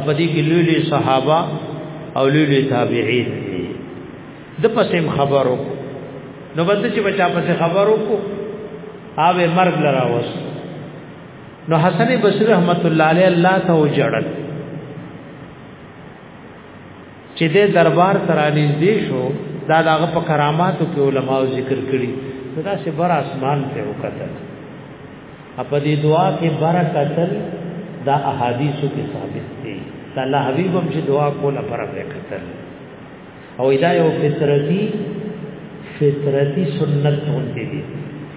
ابدی کې لوی لوی صحابه او لوی لوی تابعین د پسیم خبرو نو بد چې بچا پسې خبرو کو آوه مرګ لرا وس نو حسن بصری رحمت الله علیه الله ته وجړل چې د دربار ترانی دې شو دا دغه په کراماتو کې علما ذکر کړي دا سه بر اسمان ته وکتل اپ دې دعا کې برکتل دا احادیثو کې ثابت دي الله حبیبم چې دعا کوله پر وکتل او دا یو فطرتي فطرتي سنت غونډې دي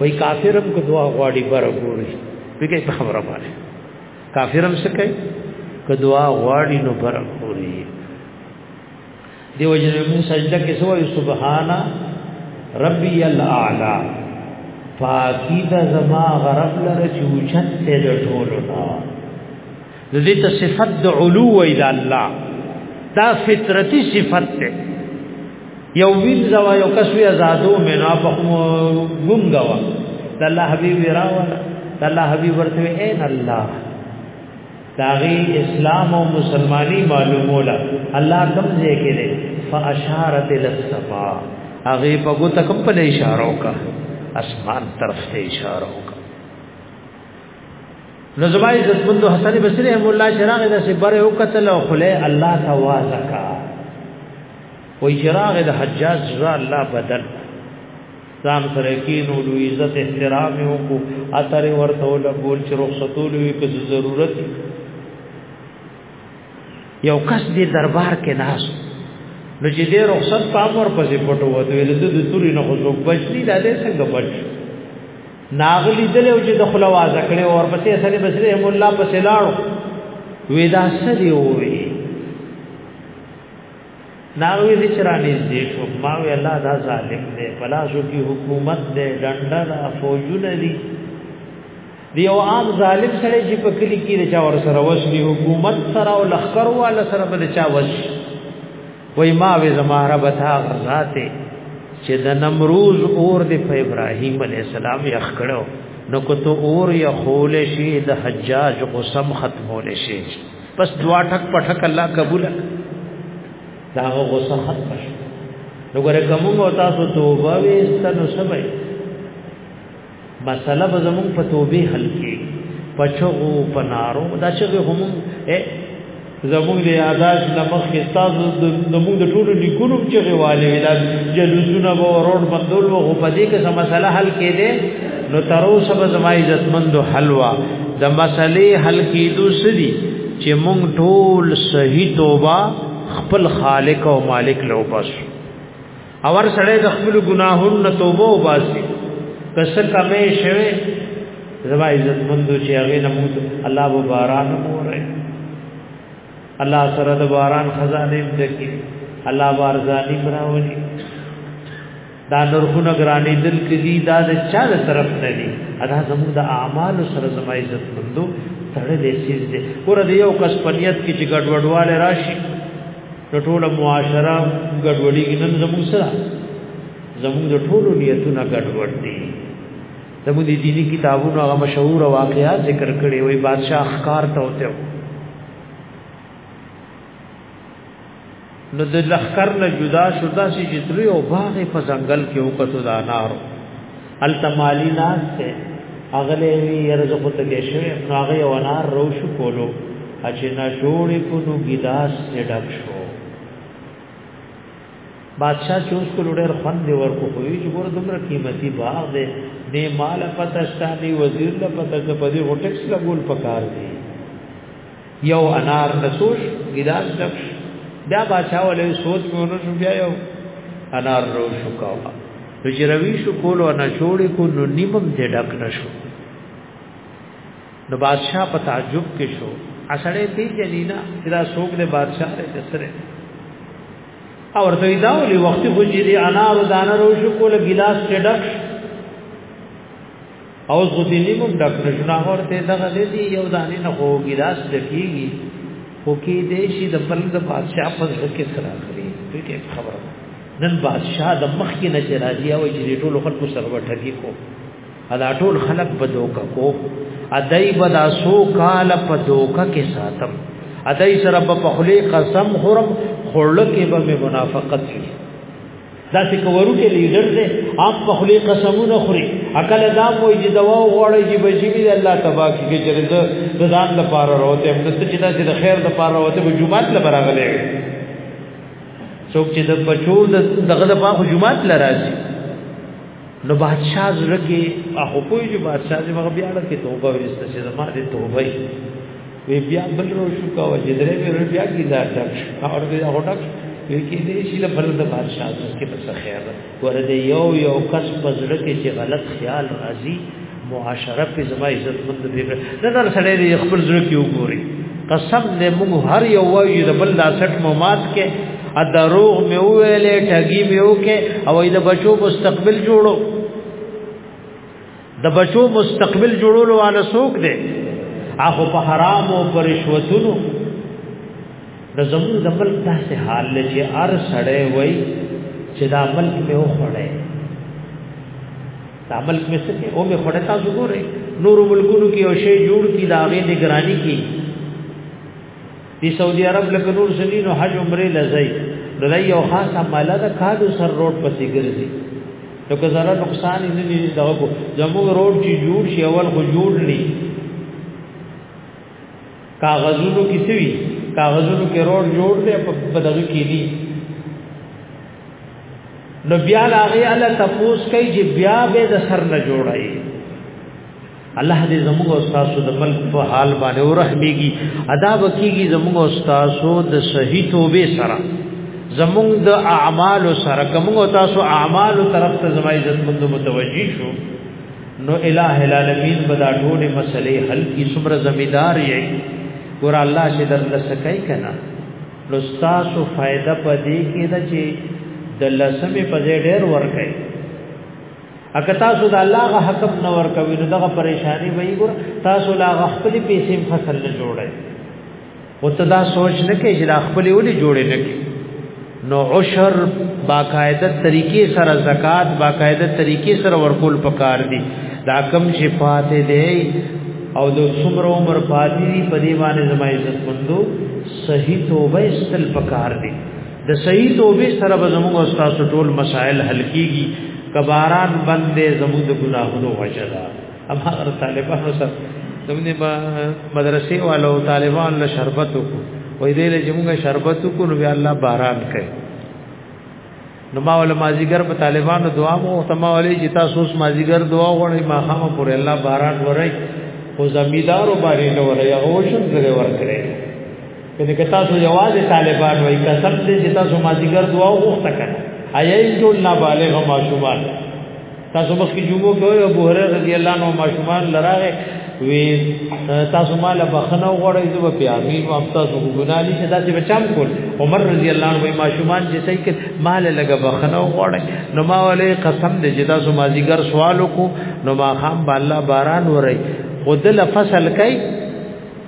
وای کافرم کو دعا غواړي بر ګوري دغه په خبره باندې کافرم څه کوي کو دعا غواړي نو بر ګوري دی وجه مون سجده کې سو سبحان ربي الاعلى پاکی دا زما غرب لره چې وچت ته ټولو نه نو دې ته صفت د علو وای د الله دا فطرتي صفت ده یو ویل زوا یو کس وی آزادو مینا په ګونګا وا د الله حبیب راوا د الله حبیب ورته عین الله داغي اسلام او مسلمانی معلومولا الله کوم ځای کې ده فاشارت للصفا هغه په ګوت کوم په اشاره وکړه اسمان طرف ته اشاره وکړه نو زما عزت مند حسن بصری رحم الله چراغ د سي بره او قتل او خله الله توازکا وای چراغ د حجاج را الله بدل ځان سره کینو لو عزت احترام یو کو اثر ورته ول بول چې رخصتول وی که ضرورت یو کس دې دربار کې ناس نو چې دې رخصت پام ور پسې پټو وته د دې د توري نه خو څوک بچ نه دې څنګه بچ ناغلی دل او چې د خپل आवाज کړي او ورپسې اسنه بصری هم الله پسې لاړو ودا سدي وې ناوی دې چرانی دې شو ما وی الله دا ظالم دې بلا شو کی حکومت دې ډنډا دا فوجونه دي دی او عام ظالم سره چې په کلی کې د چا ور سره وسلی حکومت سره او لخر والا سره بل چا وسلی وای ما وې زما رب تا غزاته چې د نمروز اور د په ابراهيم عليه السلام یې خکړو نو کوته اور یا خول شي د حجاج قسم ختمول شي بس دعا ټک پټک الله قبول دا غوسه ختم شي نو ګره کوم او تاسو توبه وې ستنو سبي مسله به زمون په توبه حل کې پچغو پنارو دا چې هم زمون د یاداش لمخ کې تاسو د موږ د ټولو لیکونو چې غواله ویلا جلوسونه به ورور بندول وو په دې کې سم مسله حل کې دي نو تر اوسه به زما عزتمند حلوا د مسلې حل کېدو سدي چې موږ ټول صحیح توبه خپل خالق او مالک لوبس اور سړی د خپل ګناهونو نه توبه وباسي کسه کمه شوه زما عزت مندو چې هغه نه موږ الله و باران مورې الله سره د باران خزانه دکی الله بارزانی براولي دا نرخونه ګرانی دل کدي دا د چا له طرف نه دي ادا زموږ د اعمال سره زما عزت مندو تړلې سیز دي ور دې یو کس پنیت کې چې ګډوډواله راشي نو ټول معاشره ګډوډي نن زموږ سره زموږ د ټولو نیتونه ګډوډ دي زموږ د دینی کتابونو هغه مشهور واقعات ذکر کړي وي بادشاہ ښکار ته وته نو د لخر نه جدا شو دا چې درې او باغ په ځنګل کې وکړو دا نارو التمالی ناس ته اغله وی يرزه خو ته شوی نو هغه یو نار رو شو کولو اچې نه جوړې کو نو ګلاس ته ډک شو بادشاہ چوس کو لړ خوان دی ورکو خو یې ګور دومره قیمتي باغ دی نه مال پتشتانی وزیر له پتش په دې هټکس لګول پکار دی یو انار نسوش ګلاس ډک دا باچا ولې سوچ مونږ شو بیا یو انار رو شو کا نو چې روي شو کولو نه جوړې کو نو نیمم دې ډک نشو نو بادشاہ په تعجب کې شو اسړې دې جلینا دا سوق دې بادشاہ دې سره او ورته دا ولې وخت خو چې انار دانه رو شو کول ګلاس ډک شو او زودلی مون ډاکټر جنا ورته دغه دې یو دانه نه هو ګلاس دکېږي خو کې دې شي د بل د بادشاہ په ځل کې سره کړی دې خبره نن بادشاہ د مخ کې نه راځي او چې ټول خلکو سره وټکی کو ادا ټول خلک بدوکا کو ادای بدا سو کال په دوکا کې ساتم ادای سره په خلی قسم خورم خړل کې به منافقت وي دا چې کوروکې لیډر دی اپ په خلی قسمونه خوري عقل دا موي چې دوا وړي چې بجی دی الله تبا کې چې رضا د ځان د پاره راوته هم ته چې دا چې د خیر د پاره راوته په جمعات ل براغلې څوک چې د بچو د دغه د پاره جمعات ل راځي نو بادشاہ زړه کې اخو پوي چې بادشاہ دې مغه بیا له کې توبه ورسته چې زما دې توبه وی بیا بل رو شو کا وجه درې به رو بیا کی دا ډک اور به هغه ډک وی کې دې شي له بل د بادشاہ څخه کې بس خیر ورته یو یو کس پزړه کې چې غلط خیال راځي معاشره په زما عزت مند دی نه در سره دې خپل زړه کې وګوري قسم دې موږ هر یو وایو د بل لاسټ ممات کې ا دروغ مې ویلې ټګي مې وکې او د بچو مستقبل جوړو د بچو مستقبل جوړولو والا څوک دی اخو په حرام او پر رشوتونو د زمون د ملک داسې حال لږه ار سړې وای چې دا ملک مې وخړې دا ملک مې سکه او مې خړې تاسو ګورې نور ملکونو کې او شی جوړ کی دا غې نگرانی کی دی سعودي عرب لکه نور زنینو حج عمره لزی نو دا یو خاص عمله ده کالو سر روډ پسې ګرځي نو که زره نقصان نه لري دا کو زموږ روډ چې جوړ شي اول خو جوړ نه کاغذونو کې سوي کاغذونو کې روډ جوړ دی په دغه کې دي نو بیا هغه الله تفوس کوي چې بیا به د سر نه جوړای الله دې زموږ استاد د ملک په حال باندې ورحمېږي ادا وکيږي زموږ استاد د صحیح توبه سره زموږ د اعمال سره کوم تاسو اعمال طرف ته زما عزت مند متوجي شو نو الہ العالمین بدا ټول مسلې حل کی سمر زمیدار یې ګور الله چې در لسکای کنا نو تاسو فائدہ پدې کې دا چې د لسمه پځې ډېر ور کوي اګه تاسو د الله غ حکم نه ور کوي نو دغه پریشانی وي ګور تاسو لا غ خپل پیسې فصل نه جوړي او ته دا سوچ نه کې چې لا خپل ولې جوړې نه کې نو عشر باقاعده طریقې سره زکات باقاعده طریقې سره ورکول پکار دي دا کم چې فاتې دی او د څومره عمر فاتې دی په دې باندې زما عزت مندو صحیح توبه استل پکار دي د صحیح توبې سره به زموږ استاد ټول مسائل حل کیږي کباران باندې زموږ د ګناهونو وجه ده اب هغه طالبانو سره زموږ مدرسې والو طالبان له شربت کو وې دې له زموږ شربت کو نو الله باران کوي نو ما ول مازیګر په طالبانو دعا مو او تما ولې چې تاسو اوس مازیګر دعا غوړې ما خام پورې الله باران ورای او زمیدارو باندې نو ورای هغه شم زره ور کړې کنه که تاسو یوازې طالبان وای قسم دې چې تاسو مازیګر دعا وغوښته کړه ایي ټول نابالغ ماشومان تاسو مخ کې جوړو کوي ابو هرره رضی الله عنه ماشومان لراغه وی تاسو مال بخنه غوړی زو په امین او تاسو ګناه نشي تاسو بچام کول عمر رضی الله عنه ما شومان چې صحیح کې مال لګه بخنه غوړی نو ما ولې قسم دې چې تاسو مازیګر سوال کو نو ما خام بالله باران وري خود له فصل کوي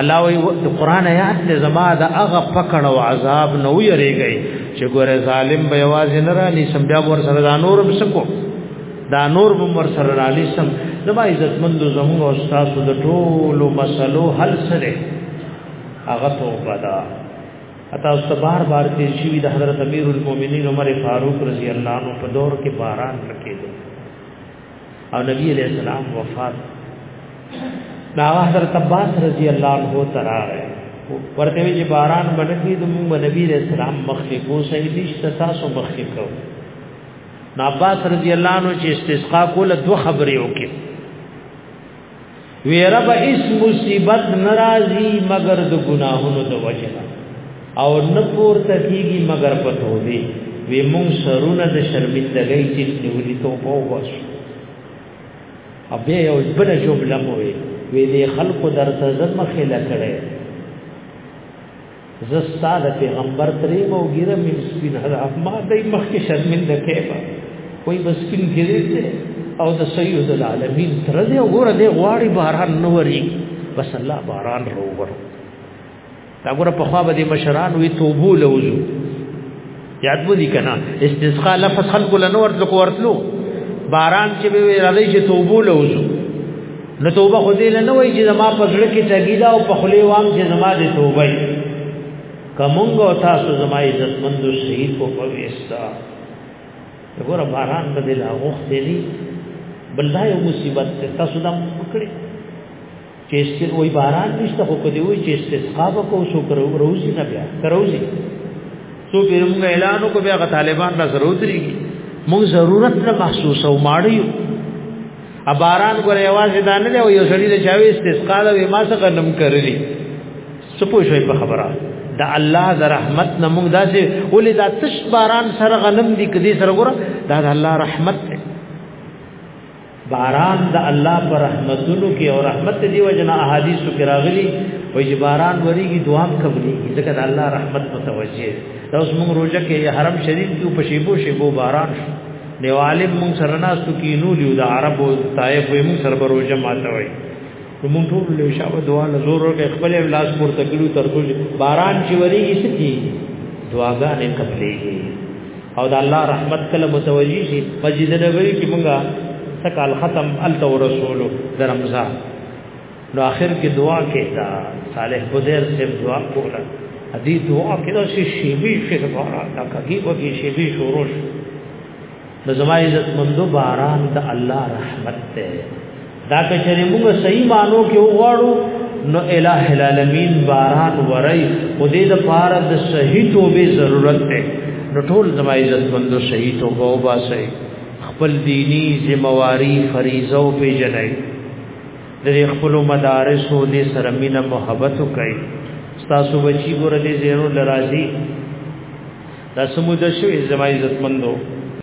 الله وی د قران آیات له زما د هغه پکړ او عذاب نو یریږي چې ګوره ظالم به आवाज نه را لسم بیا ور سره دا نور به سکو دا نور به ور سره را لسم زما عزت مند زموږ او استاد د ټولو مسلو حل سره هغه توبه ده اته اوس بار بار تیر شي د حضرت امیر المؤمنین عمر فاروق رضی الله عنه په دور کې باران لکېدو او نبی علیہ السلام وفات دا حضرت عباس رضی الله عنه تراغه ورته وی چې باران باندې د موږ نبی علیہ السلام مخکې کو صحیح نشته تاسو مخکې کو نو عباس رضی الله عنه چې استسقا کوله دوه خبرې وکړي وی رب اس مصیبت ناراضی مگر د گناهونو د وجه او نه پورته کیږي مگر په توبه وی مون سرونه د شرمندګۍ چې نیولې ته په وښ او بیا یو بل جمله مو وی وی دې خلق درته زمخه لکړې زستا د پیغمبر ترې مو ګیره مې سپین هدا ما دای مخ کې شرمنده کېبا کوئی بس سپین ګیره دې او د سید العالمین تر دې وګوره دې غواړي باران نوري بس الله باران وروړو دا ګوره په خوا به دې مشران وي توبو لوزو یاد مو دي کنه استسقا لفظ خلق لنور تلکو ورتلو باران چې به راځي چې توبو لوزو نو توبه خو دې نه وای چې زما په زړه کې تګیدا او په خلی وام چې زما دې توبه کومنګ او تاسو زما عزت مند شهید کو پويستا وګور باران بدل هغه دې بل دا یو مصیبت تاسو دم پکړي چې استر وای باران نشته خو کدی وای چې استسقا وکاو سو کرو روزي نه بیا کروزي سو پیر موږ اعلان کو بیا طالبان را ضرورت لري موږ ضرورت نه محسوس او ماړی ا باران ګره आवाज دانه دی او یو سړی د چاوي استسقا د ما څخه نم کړلی سپو شوی په خبره دا الله د رحمت نه موږ داسې ولې دا تش باران سره غنم دی کدي سره ګره دا د الله رحمت دی باران د الله پر رحمتونو کې او رحمت دی وجنا احادیثو کې راغلي وي چې باران وريږي دوام قبلي ځکه د الله رحمت متوجه دا اوس موږ روزه کې حرم شریف کې په شیبو شیبو باران شو نو عالم موږ سره ناس کې نو لیو د عربو طائف موږ سره روزه ماته وي موږ ټول له شابه دعا له زور ورکه خپل لاس پورته کړو تر څو باران چې وريږي سکی دعاګانې قبليږي او د الله رحمت کله متوجي شي مسجد نبوي کې مونږه سکال ختم الته ورسولو د رمضان نو اخر کې دعا کې دا صالح بوزیر سے دعا کوله ادي دعا کې دا شي شی به شي غواړه دا کوي وږي شی به شوروش د زما عزت مندو باران د الله رحمت ته دا کچری موږ صحیح مانو کې وغواړو نو الہ العالمین باران ورای او دې د پاره د صحیح توبه ضرورت ده نو ټول زما عزت مند صحیح توبه او باسي خپل دینی ذمہواری فریضه او پیژنای د خپل مدارس او د سره مینه محبت وکړي تاسو بچی ګور دې زیرو لرازي دا سمود شوې زما عزت مندو